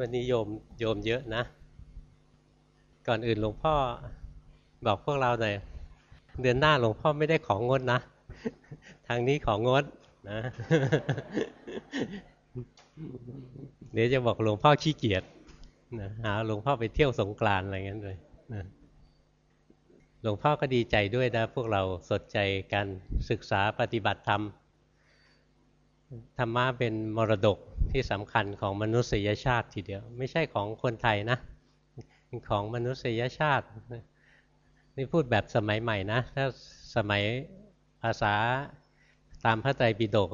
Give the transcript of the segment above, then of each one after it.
วันนี้โยมโยมเยอะนะ ก่อนอื่นหลวงพ่อบอกพวกเราหน่อยเดือนหน้าหลวงพ่อไม่ได้ของงดนะ ทางนี้ของงดนะ เดี๋ยวจะบอกหลวงพ่อขี้เกียจนะหาหลวงพ่อไปเที่ยวสงกรานอะไรเงี้ยเลยนะหลวงพ่อก็ดีใจด้วยนะ พวกเราสนใจการศึกษาปฏิบัติธรรม ธรรมะเป็นมรดกที่สำคัญของมนุษยชาติทีเดียว ไม่ใช่ของคนไทยนะของมนุษยชาตินี่พูดแบบสมัยใหม่นะถ้าสมัยภาษาตามพระไตรปิฎก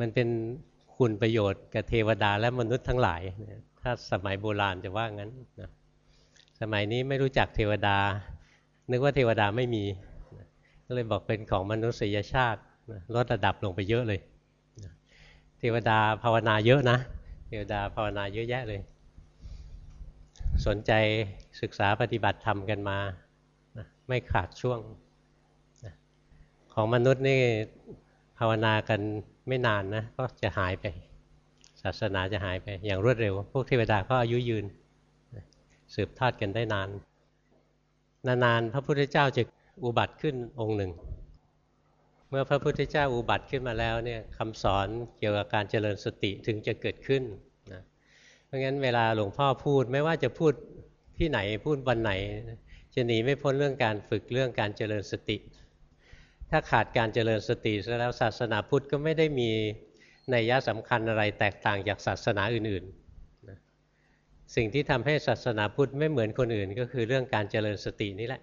มันเป็นคุณประโยชน์กับเทวดาและมนุษย์ทั้งหลาย ถ้าสมัยโบราณจะว่างั้นนะสมัยนี้ไม่รู้จักเทวดา นึกว่าเทวดาไม่มี ก็เลยบอกเป็นของมนุษยชาติลดระดับลงไปเยอะเลย เทวดาภาวนาเยอะนะ เทวดาภาวนาเยอะแยะเลย สนใจศึกษาปฏิบัติธรรมกันมาไม่ขาดช่วง ของมนุษย์นี่ภาวนากันไม่นานนะ ก็จะหายไป ศาสนาจะหายไปอย่างรวดเร็ว พวกเทวดาก็อายุยืน สืบทอดกันได้นาน นานๆ พระพุทธเจ้าจะอุบัติขึ้นองค์หนึ่ง เมื่อพระพุทธเจ้าอุบัติขึ้นมาแล้วเนี่ยคำสอนเกี่ยวกับการเจริญสติถึงจะเกิดขึ้นนะเพราะงั้นเวลาหลวงพ่อพูดไม่ว่าจะพูดที่ไหนพูดวันไหน จะหนีไม่พ้นเรื่องการฝึกเรื่องการเจริญสติ ถ้าขาดการเจริญสติแล้วศาสนาพุทธก็ไม่ได้มีในยะสำคัญอะไรแตกต่างจากศาสนาอื่นๆนะสิ่งที่ทำให้ศาสนาพุทธไม่เหมือนคนอื่น ก็คือเรื่องการเจริญสตินี่แหละ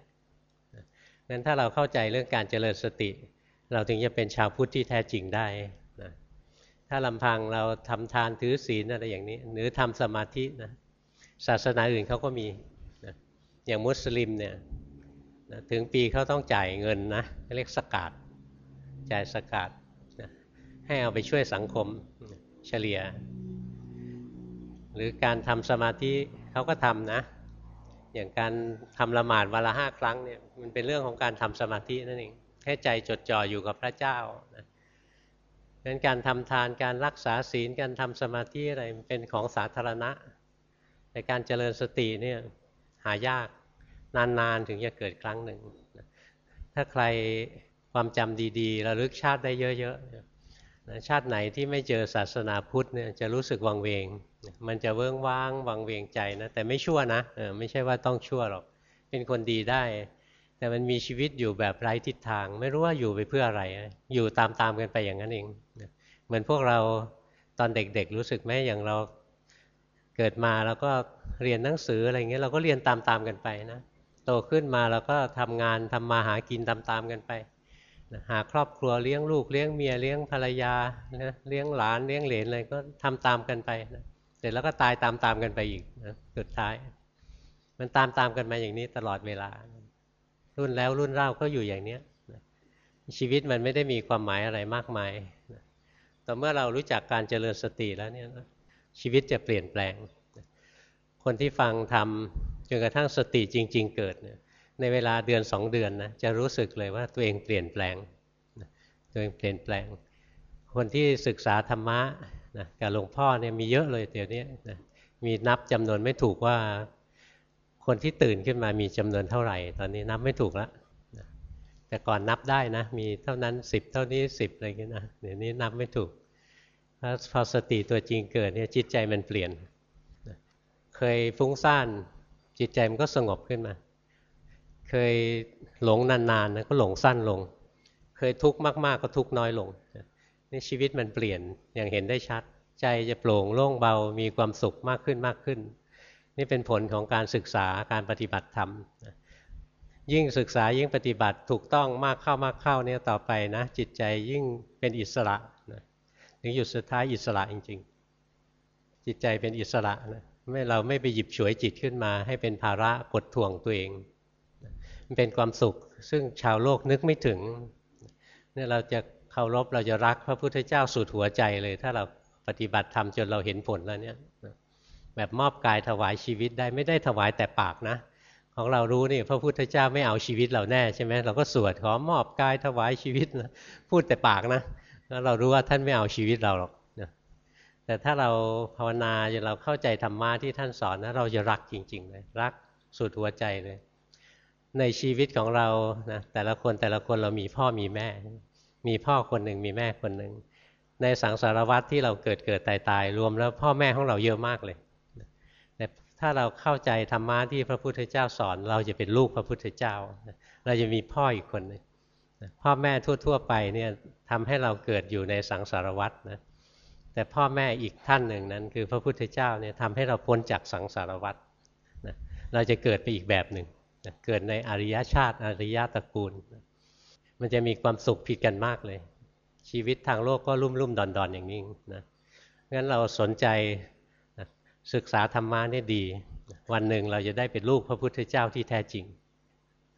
งั้นถ้าเราเข้าใจเรื่องการเจริญสติ เราถึงจะเป็นชาวพุทธที่แท้จริงได้นะถ้าลำพังเราทำทานถือศีลอะไรอย่างนี้ หรือทำสมาธินะศาสนาอื่นเขาก็มีนะอย่างมุสลิมเนี่ยนะถึงปีเขาต้องจ่ายเงินนะเรียกสกาดจ่ายสกาดนะให้เอาไปช่วยสังคมเฉลี่ย หรือการทำสมาธิเขาก็ทำนะ อย่างการทำละหมาดวันละห้าครั้งเนี่ยมันเป็นเรื่องของการทำสมาธินั่นเอง ให้ใจจดจ่ออยู่กับพระเจ้านะนั้นการทำทานการรักษาศีลการทำสมาธิอะไรเป็นของสาธารณะ แต่การเจริญสติเนี่ยหายากนานๆถึงจะเกิดครั้งหนึ่ง ถ้าใครความจำดีๆระลึกชาติได้เยอะๆชาติไหนที่ไม่เจอศาสนาพุทธเนี่ยจะรู้สึกวังเวง มันจะเวิ้งว้างวังเวงใจนะแต่ไม่ชั่วนะไม่ใช่ว่าต้องชั่วหรอกเป็นคนดีได้ แต่มันมีชีวิตอยู่แบบไร้ทิศทาง ไม่รู้ว่าอยู่ไปเพื่ออะไร อยู่ตามๆกันไปอย่างนั้นเองเหมือนพวกเราตอนเด็กๆ รู้สึกไหมอย่างเราเกิดมาแล้วก็เรียนหนังสืออะไรเงี้ยเราก็เรียนตามๆกันไปนะโตขึ้นมาเราก็ทำงานทำมาหากินตามๆกันไปหาครอบครัวเลี้ยงลูกเลี้ยงเมียเลี้ยงภรรยาเลี้ยงหลานเลี้ยงเหลนอะไรก็ทำตามกันไปนะเสร็จแล้วก็ตายตามๆกันไปอีกนะสุดท้าย มันตามๆกันมาอย่างนี้ตลอดเวลา รุ่นแล้วรุ่นเล่าก็อยู่อย่างเนี้ยชีวิตมันไม่ได้มีความหมายอะไรมากมายแต่เมื่อเรารู้จักการเจริญสติแล้วเนี่ยชีวิตจะเปลี่ยนแปลง คนที่ฟังทำจนกระทั่งสติจริง ๆ เกิดเนี่ยในเวลาเดือนสองเดือนนะจะรู้สึกเลยว่าตัวเองเปลี่ยนแปลงตัวเองเปลี่ยนแปลง คนที่ศึกษาธรรมะนะกับหลวงพ่อเนี่ยมีเยอะเลยเดี๋ยวนี้นะมีนับจำนวนไม่ถูกว่า คนที่ตื่นขึ้นมามีจำนวนเท่าไหร่ ตอนนี้นับไม่ถูกแล้วแต่ก่อนนับได้นะ มีเท่านั้นสิบเท่านี้สิบอะไรอย่างนี้นะเดี๋ยวนี้นับไม่ถูกพอสติตัวจริงเกิดเนี่ยจิตใจมันเปลี่ยน เคยฟุ้งซ่านจิตใจมันก็สงบขึ้นมา เคยหลงนานๆนะก็หลงสั้นลง เคยทุกข์มากๆก็ทุกข์น้อยลงนี่ชีวิตมันเปลี่ยนอย่างเห็นได้ชัด ใจจะโปร่งโล่งเบามีความสุขมากขึ้นมากขึ้น นี่เป็นผลของการศึกษาการปฏิบัติธรรมยิ่งศึกษายิ่งปฏิบัติถูกต้องมากเข้ามากเข้าเนี่ยต่อไปนะ จิตใจยิ่งเป็นอิสระนะถึงหยุดสุดท้ายอิสระจริง ๆ จิตใจเป็นอิสระนะไม่เราไม่ไปหยิบฉวยจิตขึ้นมา ให้เป็นภาระกดท่วงตัวเองมันเป็นความสุขซึ่งชาวโลกนึกไม่ถึงเนี่ยเราจะเคารพเราจะรักพระพุทธเจ้าสุดหัวใจเลย ถ้าเราปฏิบัติธรรมจนเราเห็นผลแล้วเนี่ย แบบมอบกายถวายชีวิตได้ไม่ได้ถวายแต่ปากนะ ของเรารู้นี่พระพุทธเจ้าไม่เอาชีวิตเราแน่ใช่ไหมเราก็สวดขอมอบกายถวายชีวิตนะพูดแต่ปากนะแล้วเรารู้ว่าท่านไม่เอาชีวิตเราหรอกนะแต่ถ้าเราภาวนาจนเราเข้าใจธรรมะที่ท่านสอนนะเราจะรักจริงๆเลยรักสุดหัวใจเลย ในชีวิตของเรานะแต่ละคนแต่ละคนเรามีพ่อมีแม่ มีพ่อคนหนึ่งมีแม่คนหนึ่งในสังสารวัตรที่เราเกิดเกิดตายตายรวมแล้วพ่อแม่ของเราเยอะมากเลย ถ้าเราเข้าใจธรรมะที่พระพุทธเจ้าสอน เราจะเป็นลูกพระพุทธเจ้า เราจะมีพ่ออีกคนนึงพ่อแม่ทั่ว ๆ ไปเนี่ยทำให้เราเกิดอยู่ในสังสารวัตรนะแต่พ่อแม่อีกท่านหนึ่งนั้น คือพระพุทธเจ้าเนี่ยทำให้เราพ้นจากสังสารวัฏนะเราจะเกิดไปอีกแบบหนึ่งนะเกิดในอริยชาติอริยตระกูลนะมันจะมีความสุขผิดกันมากเลย ชีวิตทางโลกก็รุ่มรุ่มดอนดอนอย่างนี้นะงั้นเราสนใจ ศึกษาธรรมะนี่ดี วันหนึ่งเราจะได้เป็นลูกพระพุทธเจ้าที่แท้จริง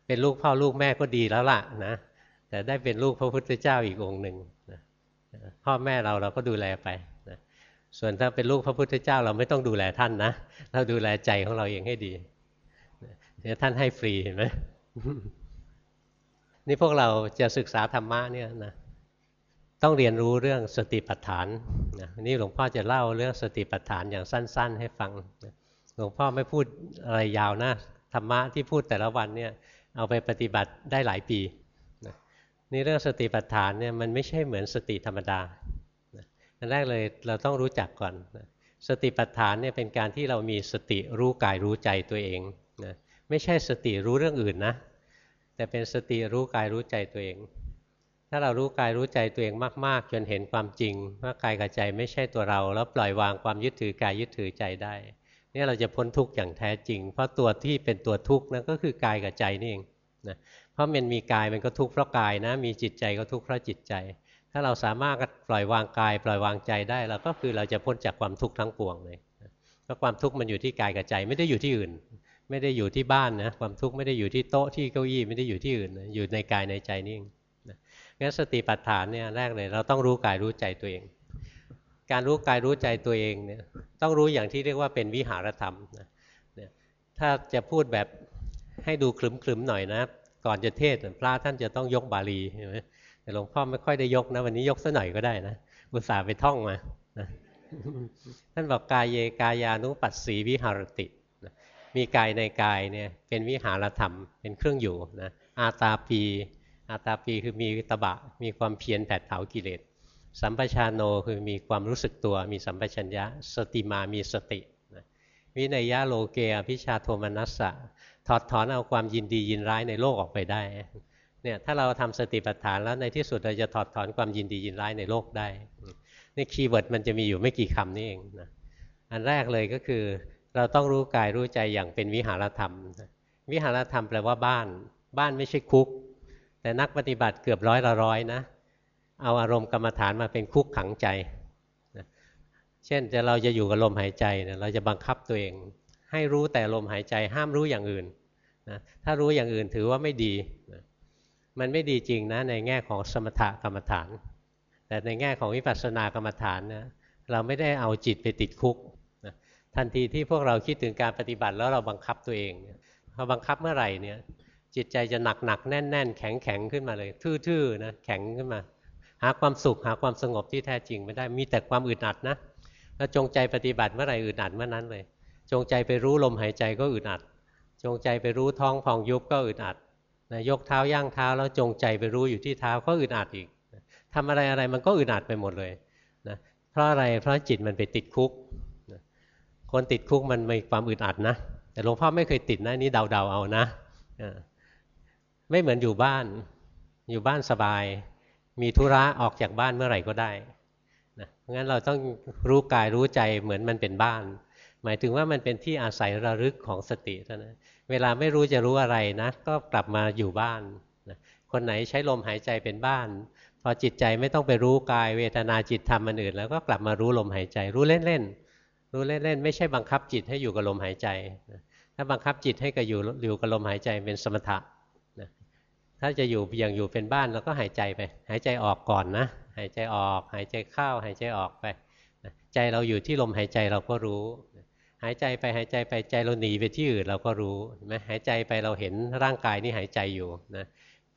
เป็นลูกพ่อลูกแม่ก็ดีแล้วล่ะนะแต่ได้เป็นลูกพระพุทธเจ้าอีกองค์หนึ่งนะพ่อแม่เราเราก็ดูแลไปนะส่วนถ้าเป็นลูกพระพุทธเจ้าเราไม่ต้องดูแลท่านนะเราดูแลใจของเราเองให้ดีเดี๋ยวท่านให้ฟรีเห็นไหมนี่พวกเราจะศึกษาธรรมะเนี่ยนะ ต้องเรียนรู้เรื่องสติปัฏฐานนะนี่หลวงพ่อจะเล่าเรื่องสติปัฏฐานอย่างสั้น ๆ ให้ฟังหลวงพ่อไม่พูดอะไรยาวนะธรรมะที่พูดแต่ละวันเนี่ยเอาไปปฏิบัติได้หลายปีนี่เรื่องสติปัฏฐานเนี่ยมันไม่ใช่เหมือนสติธรรมดาอันแรกเลยเราต้องรู้จักก่อน สติปัฏฐานเนี่ยเป็นการที่เรามีสติรู้กายรู้ใจตัวเองนะไม่ใช่สติรู้เรื่องอื่นนะ แต่เป็นสติรู้กายรู้ใจตัวเอง ถ้าเรารู้กายรู้ใจตัวเองมาก ๆ จนเห็นความจริง ว่ากายกับใจไม่ใช่ตัวเรา แล้วปล่อยวางความยึดถือกายยึดถือใจได้นี่เราจะพ้นทุกข์อย่างแท้จริง เพราะตัวที่เป็นตัวทุกข์นั่นก็คือกายกับใจนี่เองนะเพราะมันมีกายมันก็ทุกข์เพราะกายนะ มีจิตใจก็ทุกข์เพราะจิตใจ ถ้าเราสามารถปล่อยวางกาย ปล่อยวางใจได้เราก็คือเราจะพ้นจากความทุกข์ทั้งปวงเลยเพราะความทุกข์มันอยู่ที่กายกับใจไม่ได้อยู่ที่อื่น ไม่ได้อยู่ที่บ้านนะความทุกข์ไม่ได้อยู่ที่โต๊ะที่เก้าอี้ไม่ได้อยู่ที่อื่น อยู่ในกายในใจนี่เอง งั้นสติปัฏฐานเนี่ยแรกเลยเราต้องรู้กายรู้ใจตัวเอง การรู้กายรู้ใจตัวเองเนี่ยต้องรู้อย่างที่เรียกว่าเป็นวิหารธรรมนะถ้าจะพูดแบบให้ดูคลึมๆหน่อยนะ ก่อนจะเทศพระท่านจะต้องยกบาลีใช่ไหมแต่หลวงพ่อไม่ค่อยได้ยกนะ วันนี้ยกสัหน่อยก็ได้นะอุตส่าห์ไปท่องมานะท่านบอกกายเยกายานุปัสสีวิหารติมีกายในกายเนี่ยเป็นวิหารธรรมเป็นเครื่องอยู่นะอาตาปี อาตาปีคือมีตบะ มีความเพียรแผดเผากิเลส สัมปชาโนคือมีความรู้สึกตัว มีสัมปชัญญะ สติมามีสติวิเนยยะโลเกอภิชฌาโทมนัสสังถอดถอนเอาความยินดียินร้ายในโลกออกไปได้เนี่ยถ้าเราทำสติปัฏฐานแล้วในที่สุดเราจะถอดถอนความยินดียินร้ายในโลกได้นี่ keyword มันจะมีอยู่ไม่กี่คำนี่เองนะอันแรกเลยก็คือ เราต้องรู้กายรู้ใจอย่างเป็นวิหารธรรม วิหารธรรมแปลว่าบ้าน บ้านไม่ใช่คุก แต่นักปฏิบัติเกือบร้อยละร้อยนะเอาอารมณ์กรรมฐานมาเป็นคุกขังใจเช่นจะเราจะอยู่กับลมหายใจเราจะบังคับตัวเอง ให้รู้แต่ลมหายใจห้ามรู้อย่างอื่นนะถ้ารู้อย่างอื่นถือว่าไม่ดีนะมันไม่ดีจริงนะในแง่ของสมถกรรมฐาน แต่ในแง่ของวิปัสสนากรรมฐานนะเราไม่ได้เอาจิตไปติดคุกนะทันทีที่พวกเราคิดถึงการปฏิบัติแล้วเราบังคับตัวเองพอบังคับเมื่อไหร่เนี่ย จิตใจจะหนักหนักแน่นแน่นแข็งแข็งขึ้นมาเลย ทื่อๆนะแข็งขึ้นมา หาความสุขหาความสงบที่แท้จริงไม่ได้มีแต่ความอึดอัดนะแล้วจงใจปฏิบัติเมื่อไหร่อึดอัดเมื่อนั้นเลย จงใจไปรู้ลมหายใจก็อึดอัด จงใจไปรู้ท้องพองยุบก็อึดอัดนะยกเท้าย่างเท้าแล้วจงใจไปรู้อยู่ที่เท้าก็อึดอัดอีกทำอะไรอะไรมันก็อึดอัดไปหมดเลยนะเพราะอะไรเพราะจิตมันไปติดคุกนะคนติดคุกมันมีความอึดอัดนะแต่หลวงพ่อไม่เคยติดนะนี่เดาๆเอานะ ไม่เหมือนอยู่บ้าน อยู่บ้านสบาย มีธุระออกจากบ้านเมื่อไหร่ก็ได้นะงั้นเราต้องรู้กายรู้ใจเหมือนมันเป็นบ้าน หมายถึงว่ามันเป็นที่อาศัยระลึกของสติเท่านั้นเวลาไม่รู้จะรู้อะไรนะ ก็กลับมาอยู่บ้านนะคนไหนใช้ลมหายใจเป็นบ้าน พอจิตใจไม่ต้องไปรู้กายเวทนาจิตธรรมมันอื่น แล้วก็กลับมารู้ลมหายใจ รู้เล่นๆรู้เล่นๆไม่ใช่บังคับจิตให้อยู่กับลมหายใจถ้าบังคับจิตให้กับอยู่อยู่กับลมหายใจเป็นสมถะ ถ้าจะอยู่อย่างอยู่เป็นบ้านเราก็หายใจไป หายใจออกก่อนนะ หายใจออก หายใจเข้า หายใจออกไป ใจเราอยู่ที่ลมหายใจเราก็รู้ หายใจไปหายใจไปใจเราหนีไปที่อื่นเราก็รู้ไหมหายใจไปเราเห็นร่างกายนี่หายใจอยู่นะ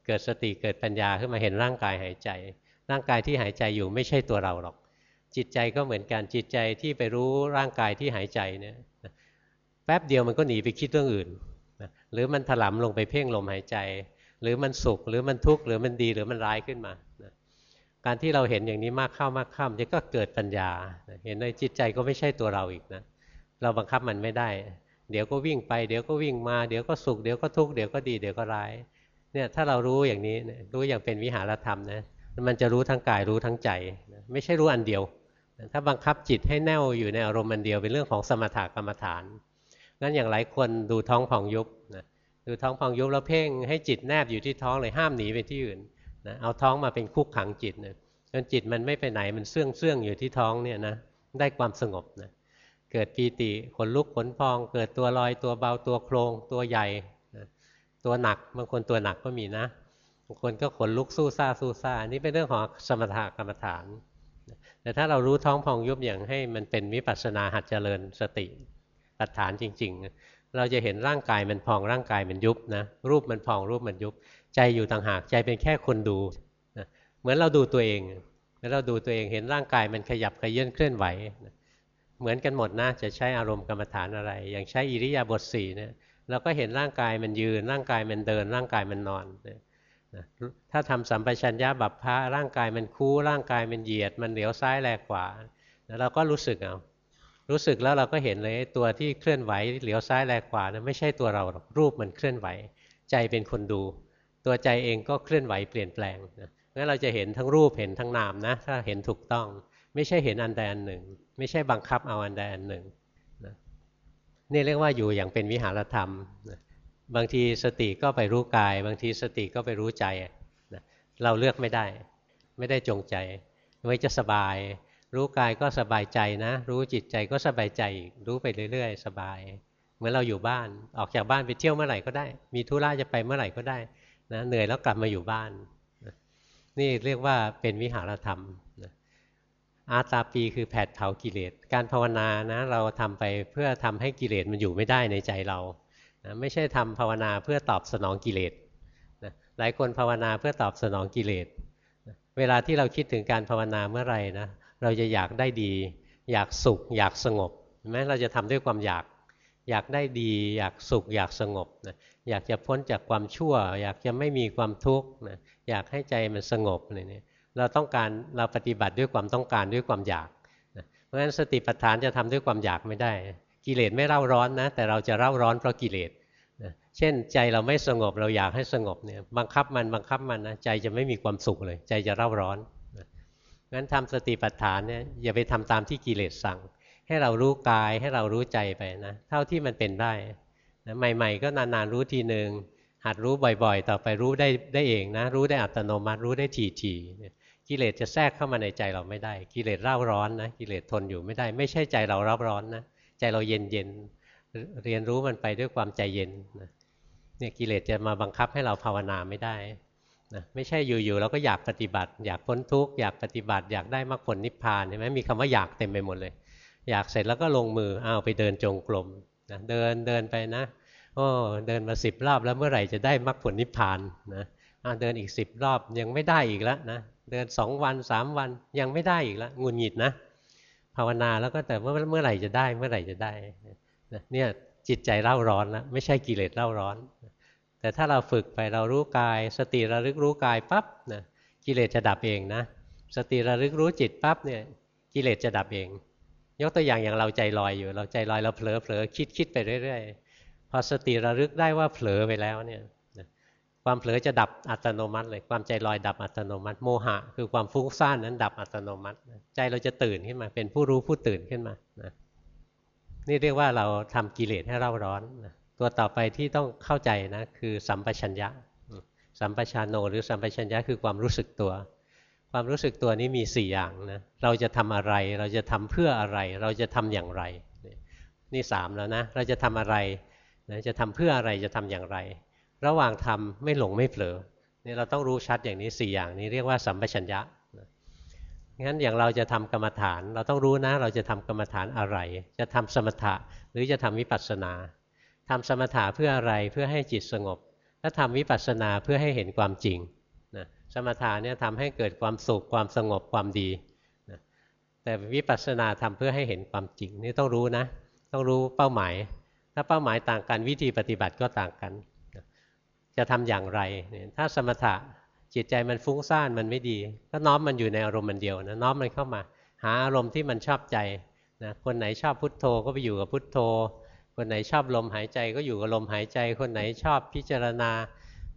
เกิดสติเกิดปัญญาขึ้นมาเห็นร่างกายหายใจ ร่างกายที่หายใจอยู่ไม่ใช่ตัวเราหรอก จิตใจก็เหมือนกันจิตใจที่ไปรู้ร่างกายที่หายใจเนี่ยแป๊บเดียวมันก็หนีไปคิดเรื่องอื่นหรือมันถลำลงไปเพ่งลมหายใจ หรือมันสุขหรือมันทุกข์หรือมันดีหรือมันร้ายขึ้นมานะการที่เราเห็นอย่างนี้มากเข้ามากเข้าจะก็เกิดปัญญา เห็นในจิตใจก็ไม่ใช่ตัวเราอีกนะ เราบังคับมันไม่ได้ เดี๋ยวก็วิ่งไป เดี๋ยวก็วิ่งมา เดี๋ยวก็สุข เดี๋ยวก็ทุกข์ เดี๋ยวก็ดี เดี๋ยวก็ร้าย เนี่ยถ้าเรารู้อย่างนี้ รู้อย่างเป็นวิหารธรรมนะ มันจะรู้ทั้งกายรู้ทั้งใจ ไม่ใช่รู้อันเดียว ถ้าบังคับจิตให้แน่วอยู่ในอารมณ์อันเดียวเป็นเรื่องของสมถกรรมฐาน งั้นอย่างหลายคนดูท้องผ่องยุบนะ ดูท้องผ่องยุบแล้วเพ่งให้จิตแนบอยู่ที่ท้องเลยห้ามหนีไปที่อื่นนะเอาท้องมาเป็นคุกขังจิตนะจนจิตมันไม่ไปไหนมันเสื่องเสื่องอยู่ที่ท้องเนี่ยนะได้ความสงบนะเกิดปีติขนลุกขนพอง เกิดตัวลอยตัวเบาตัวโครงตัวใหญ่ตัวหนักบางคนตัวหนักก็มีนะบางคนก็ขนลุกสู้ซ่าสู้ซ่าอันนี้เป็นเรื่องของสมถะกรรมฐานแต่ถ้าเรารู้ท้องพองยุบอย่างให้มันเป็นวิปัสสนาหัดเจริญสติปัฏฐานจริง ๆ เราจะเห็นร่างกายมันพองร่างกายมันยุบนะรูปมันพองรูปมันยุบ ใจอยู่ต่างหากใจเป็นแค่คนดูนะเหมือนเราดูตัวเองเมื่อเราดูตัวเองเห็นร่างกายมันขยับขยื่นเคลื่อนไหวนะเหมือนกันหมดนะจะใช้อารมณ์กรรมฐานอะไร อย่างใช้อิริยาบถสี่เนี่ยเราก็เห็นร่างกายมันยืน ร่างกายมันเดิน ร่างกายมันนอนถ้าทำสัมปชัญญะบัพพะร่างกายมันคู่ร่างกายมันเหยียด มันเหลียวซ้ายแลกขวาเราก็รู้สึกเอา รู้สึกแล้วเราก็เห็นเลยตัวที่เคลื่อนไหวเหลียวซ้ายแลกขวานะไม่ใช่ตัวเราหรอกรูปมันเคลื่อนไหว ใจเป็นคนดู ตัวใจเองก็เคลื่อนไหวเปลี่ยนแปลงนะงั้นเราจะเห็นทั้งรูปเห็นทั้งนามนะถ้าเห็นถูกต้อง ไม่ใช่เห็นอันใดอันหนึ่ง ไม่ใช่บังคับเอาอันใดอันหนึ่งนะนี่เรียกว่าอยู่อย่างเป็นวิหารธรรมนะบางทีสติก็ไปรู้กาย บางทีสติก็ไปรู้ใจนะเราเลือกไม่ได้ ไม่ได้จงใจไว้จะสบาย รู้กายก็สบายใจนะ รู้จิตใจก็สบายใจรู้ไปเรื่อยๆ สบาย เหมือนเราอยู่บ้านออกจากบ้านไปเที่ยวเมื่อไหร่ก็ได้ มีธุระจะไปเมื่อไหร่ก็ได้นะเหนื่อยแล้วกลับมาอยู่บ้านนี่เรียกว่าเป็นวิหารธรรมนะอาตาปีคือแผดเผากิเลส การภาวนานะเราทำไปเพื่อทำให้กิเลสมันอยู่ไม่ได้ในใจเรานะไม่ใช่ทำภาวนาเพื่อตอบสนองกิเลสนะหลายคนภาวนาเพื่อตอบสนองกิเลสนะเวลาที่เราคิดถึงการภาวนาเมื่อไหร่นะ เราจะอยากได้ดี อยากสุข อยากสงบแม้เราจะทำด้วยความอยาก อยากได้ดี อยากสุข อยากสงบนะอยากจะพ้นจากความชั่ว อยากจะไม่มีความทุกข์นะอยากให้ใจมันสงบอะไรเนี่ยเราต้องการเราปฏิบัติด้วยความต้องการด้วยความอยากเพราะฉะนั้นสติปัฏฐานจะทำด้วยความอยากไม่ได้ กิเลสไม่เร่าร้อนนะแต่เราจะเร่าร้อนเพราะกิเลสเช่นใจเราไม่สงบเราอยากให้สงบเนี่ยบังคับมันบังคับมันนะใจจะไม่มีความสุขเลย ใจจะเร่าร้อน งั้นทำสติปัฏฐานเนี่ยอย่าไปทำตามที่กิเลสสั่ง ให้เรารู้กายให้เรารู้ใจไปนะเท่าที่มันเป็นได้นะใหม่ ๆ ก็นานๆรู้ทีหนึ่งหัดรู้บ่อยๆ ต่อไปรู้ได้ได้เองนะ รู้ได้อัตโนมัติรู้ได้ทีๆกิเลสจะแทรกเข้ามาในใจเราไม่ได้ กิเลสเร่าร้อนนะกิเลสทนอยู่ไม่ได้ ไม่ใช่ใจเรารับร้อนนะใจเราเย็นเย็นเรียนรู้มันไปด้วยความใจเย็นนะเนี่ยกิเลสจะมาบังคับให้เราภาวนาไม่ได้ นะไม่ใช่อยู่ๆเราก็อยากปฏิบัติ อยากพ้นทุกข์อยากปฏิบัติ อยากได้มรรคผลนิพพานเห็นไหมมีคำว่าอยากเต็มไปหมดเลย อยากเสร็จแล้วก็ลงมืออ้าวไปเดินจงกรมนะเดินเดินไปนะโอ้เดินมาสิบรอบแล้วเมื่อไหร่จะได้มรรคผลนิพพานนะเดินอีกสิบรอบยังไม่ได้อีกแล้วนะเดินสองวันสามวันยังไม่ได้อีกแล้วงุนหงิดนะ ภาวนาแล้วก็แต่เมื่อเมื่อไหร่จะได้เมื่อไหร่จะได้เนี่ยจิตใจเล่าร้อนแล้วไม่ใช่กิเลสเล่าร้อน แต่ถ้าเราฝึกไปเรารู้กาย สติระลึกรู้กายปั๊บนะกิเลสจะดับเองนะ สติระลึกรู้จิตปั๊บเนี่ยกิเลสจะดับเอง ยกตัวอย่างอย่างเราใจลอยอยู่ เราใจลอยเราเผลอเผลอคิดคิดไปเรื่อยๆพอสติระลึกได้ว่าเผลอไปแล้วเนี่ยความเผลอจะดับอัตโนมัติเลยความใจลอยดับอัตโนมัติ โมหะ คือความฟุ้งซ่านนั้นดับอัตโนมัติ ใจเราจะตื่นขึ้นมา เป็นผู้รู้ผู้ตื่นขึ้นมานะนี่เรียกว่าเราทำกิเลสให้เร่าร้อนนะ ตัวต่อไปที่ต้องเข้าใจนะคือสัมปชัญญะ สัมปชานโนหรือสัมปชัญญะคือความรู้สึกตัว ความรู้สึกตัวนี้มีสี่อย่างนะเราจะทำอะไร เราจะทำเพื่ออะไร เราจะทำอย่างไร นี่สามแล้วนะเราจะทำอะไรนะจะทำเพื่ออะไรจะทำอย่างไร ระหว่างทำไม่หลงไม่เผลอนี่เราต้องรู้ชัดอย่างนี้ 4 อย่างนี้เรียกว่าสัมปชัญญะงั้นอย่างเราจะทำกรรมฐาน เราต้องรู้นะ เราจะทำกรรมฐานอะไร จะทำสมถะหรือจะทำวิปัสสนา ทำสมถะเพื่ออะไรเพื่อให้จิตสงบ ถ้าทำวิปัสสนาเพื่อให้เห็นความจริงนะสมถะเนี่ยทำให้เกิดความสุขความสงบความดีนะแต่วิปัสสนาทำเพื่อให้เห็นความจริงนี่ต้องรู้นะ ต้องรู้เป้าหมาย ถ้าเป้าหมายต่างกันวิธีปฏิบัติก็ต่างกันจะทำอย่างไร ถ้าสมถะจิตใจมันฟุ้งซ่านมันไม่ดี ก็น้อมมันอยู่ในอารมณ์มันเดียวนะน้อมมันเข้ามา หาอารมณ์ที่มันชอบใจนะคนไหนชอบพุทโธก็ไปอยู่กับพุทโธ คนไหนชอบลมหายใจก็อยู่กับลมหายใจ คนไหนชอบพิจารณา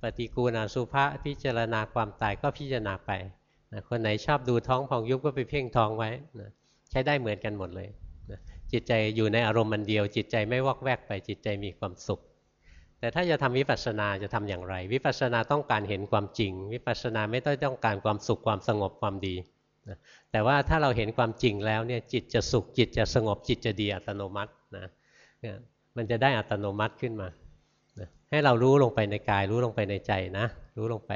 ปฏิกูณาสุภะพิจารณาความตายก็พิจารณาไปนะคนไหนชอบดูท้องพองยุบก็ไปเพ่งท้องไว้นะใช้ได้เหมือนกันหมดเลยนะจิตใจอยู่ในอารมณ์มันเดียว จิตใจไม่วอกแวกไปจิตใจมีความสุข แต่ถ้าจะทำวิปัสสนาจะทำอย่างไร วิปัสสนาต้องการเห็นความจริง วิปัสสนาไม่ต้องต้องการความสุขความสงบความดีนะแต่ว่าถ้าเราเห็นความจริงแล้วเนี่ยจิตจะสุขจิตจะสงบจิตจะดีอัตโนมัตินะ มันจะได้อัตโนมัติขึ้นมานะให้เรารู้ลงไปในกาย รู้ลงไปในใจนะ รู้ลงไป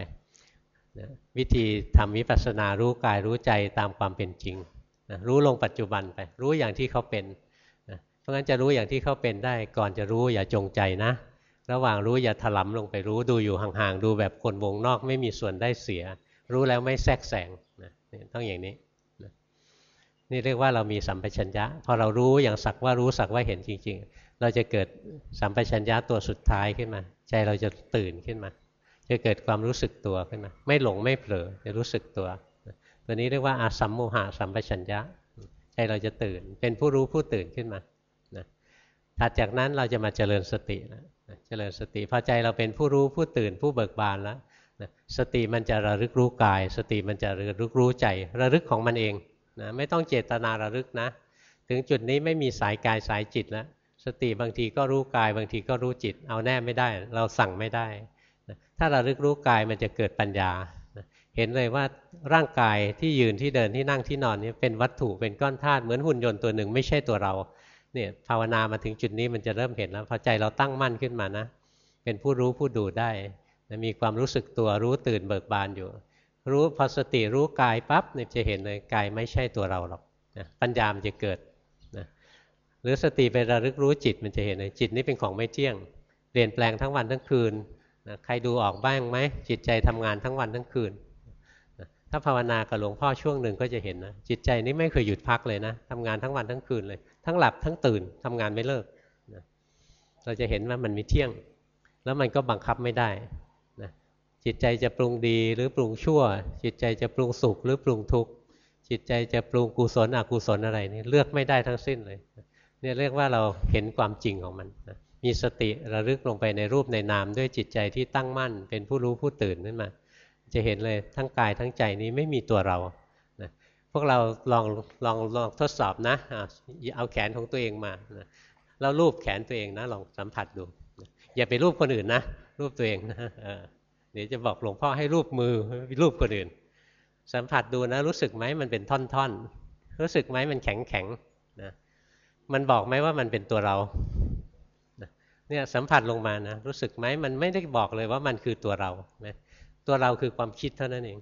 นะวิธีทำวิปัสสนารู้กายรู้ใจตามความเป็นจริงนะรู้ลงปัจจุบันไป รู้อย่างที่เขาเป็นนะเพราะงั้นจะรู้อย่างที่เขาเป็นได้ ก่อนจะรู้อย่าจงใจนะ ระหว่างรู้อย่าถลำลงไปรู้ดูอยู่ห่างๆดูแบบคนวงนอกไม่มีส่วนได้เสีย รู้แล้วไม่แทรกแซงนะต้องอย่างนี้นะนี่เรียกว่าเรามีสัมปชัญญะ พอเรารู้อย่างสักว่ารู้สักว่าเห็นจริง ๆ เราจะเกิดสัมปชัญญะตัวสุดท้ายขึ้นมา ใจเราจะตื่นขึ้นมา จะเกิดความรู้สึกตัวขึ้นมา ไม่หลงไม่เผลอจะรู้สึกตัวตัวนี้เรียกว่าอาสัมโมหะสัมปชัญญะ ใจเราจะตื่น เป็นผู้รู้ผู้ตื่นขึ้นมาถัดจากนั้นเราจะมาเจริญสตินะเจริญสติพอใจเราเป็นผู้รู้ผู้ตื่นผู้เบิกบานแล้วสติมันจะระลึกรู้กาย สติมันจะระลึกรู้ใจ ระลึกของมันเองนะไม่ต้องเจตนาระลึกนะ ถึงจุดนี้ไม่มีสายกายสายจิตแล้ว สติบางทีก็รู้กายบางทีก็รู้จิต เอาแน่ไม่ได้ เราสั่งไม่ได้ ถ้าเระลึกรู้กายมันจะเกิดปัญญา เห็นเลยว่าร่างกายที่ยืนที่เดินที่นั่งที่นอนนี้เป็นวัตถุเป็นก้อนธาตุเหมือนหุ่นยนต์ตัวหนึ่งไม่ใช่ตัวเราเนี่ยภาวนามาถึงจุดนี้มันจะเริ่มเห็นแล้วพอใจเราตั้งมั่นขึ้นมานะ เป็นผู้รู้ผู้ดูได้มีความรู้สึกตัวรู้ตื่นเบิกบานอยู่ รู้พอสติรู้กายปั๊บเนี่ยจะเห็นเลยกายไม่ใช่ตัวเราหรอกนะปัญญามันจะเกิด รือสติไประลึกรู้จิตมันจะเห็นเลยจิตนี้เป็นของไม่เที่ยง เปลี่ยนแปลงทั้งวันทั้งคืนนะใครดูออกบ้างไหมจิตใจทำงานทั้งวันทั้งคืนถ้าภาวนากับหลวงพ่อช่วงหนึ่งก็จะเห็นนะจิตใจนี้ไม่เคยหยุดพักเลยนะทำงานทั้งวันทั้งคืนเลย ทั้งหลับทั้งตื่นทำงานไม่เลิกนะเราจะเห็นว่ามันไมีเที่ยง แล้วมันก็บังคับไม่ได้นะจิตใจจะปรุงดีหรือปรุงชั่ว จิตใจจะปรุงสุขหรือปรุงทุกข์จิตใจจะปรุงกุศลอกุศลอะไรนี่เลือกไม่ได้ทั้งสิ้นเลย เนี่ยเรียกว่าเราเห็นความจริงของมันนะมีสติระลึกลงไปในรูปในนามด้วยจิตใจที่ตั้งมั่น เป็นผู้รู้ผู้ตื่นขึ้นมา จะเห็นเลยทั้งกายทั้งใจนี้ไม่มีตัวเรานะพวกเราลองลองลองทดสอบนะเอาแขนของตัวเองมานะแล้วรูปแขนตัวเองนะลองสัมผัสดู อย่าไปรูปคนอื่นนะ รูปตัวเองนะเดี๋ยวจะบอกหลวงพ่อให้รูปมือรูปคนอื่น สัมผัสดูนะ รู้สึกไหมมันเป็นท่อนๆรู้สึกไหมมันแข็งแข็ง มันบอกไหมว่ามันเป็นตัวเราเนี่ยสัมผัสลงมานะรู้สึกไหมมันไม่ได้บอกเลยว่ามันคือตัวเราตัวเราคือความคิดเท่านั้นเอง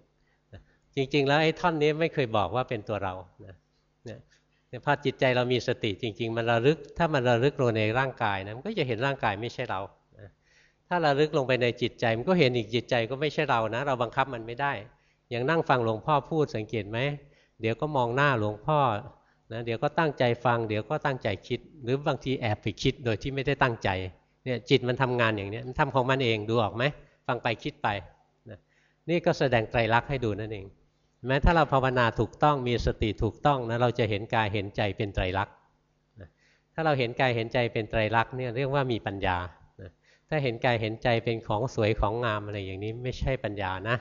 จริง ๆ แล้วไอ้ท่อนนี้ไม่เคยบอกว่าเป็นตัวเราเนี่ยพอจิตใจเรามีสติจริง ๆ มันระลึกถ้ามันระลึกลงในร่างกายนะมันก็จะเห็นร่างกายไม่ใช่เราถ้าระลึกลงไปในจิตใจมันก็เห็นอีกจิตใจก็ไม่ใช่เรานะ เราบังคับมันไม่ได้ อย่างนั่งฟังหลวงพ่อพูดสังเกตไหมเดี๋ยวก็มองหน้าหลวงพ่อ นะเดี๋ยวก็ตั้งใจฟัง เดี๋ยวก็ตั้งใจคิด หรือบางทีแอบไปคิดโดยที่ไม่ได้ตั้งใจเนี่ยจิตมันทำงานอย่างนี้มันทำของมันเองดูออกไหมฟังไปคิดไปนี่ก็แสดงไตรลักษณ์ให้ดูนั่นเอง แม้ถ้าเราภาวนาถูกต้องมีสติถูกต้องนะเราจะเห็นกายเห็นใจเป็นไตรลักษณ์ถ้าเราเห็นกายเห็นใจเป็นไตรลักษณ์เนี่ยเรียกว่ามีปัญญาถ้าเห็นกายเห็นใจเป็นของสวยของงามอะไรอย่างนี้ไม่ใช่ปัญญานะ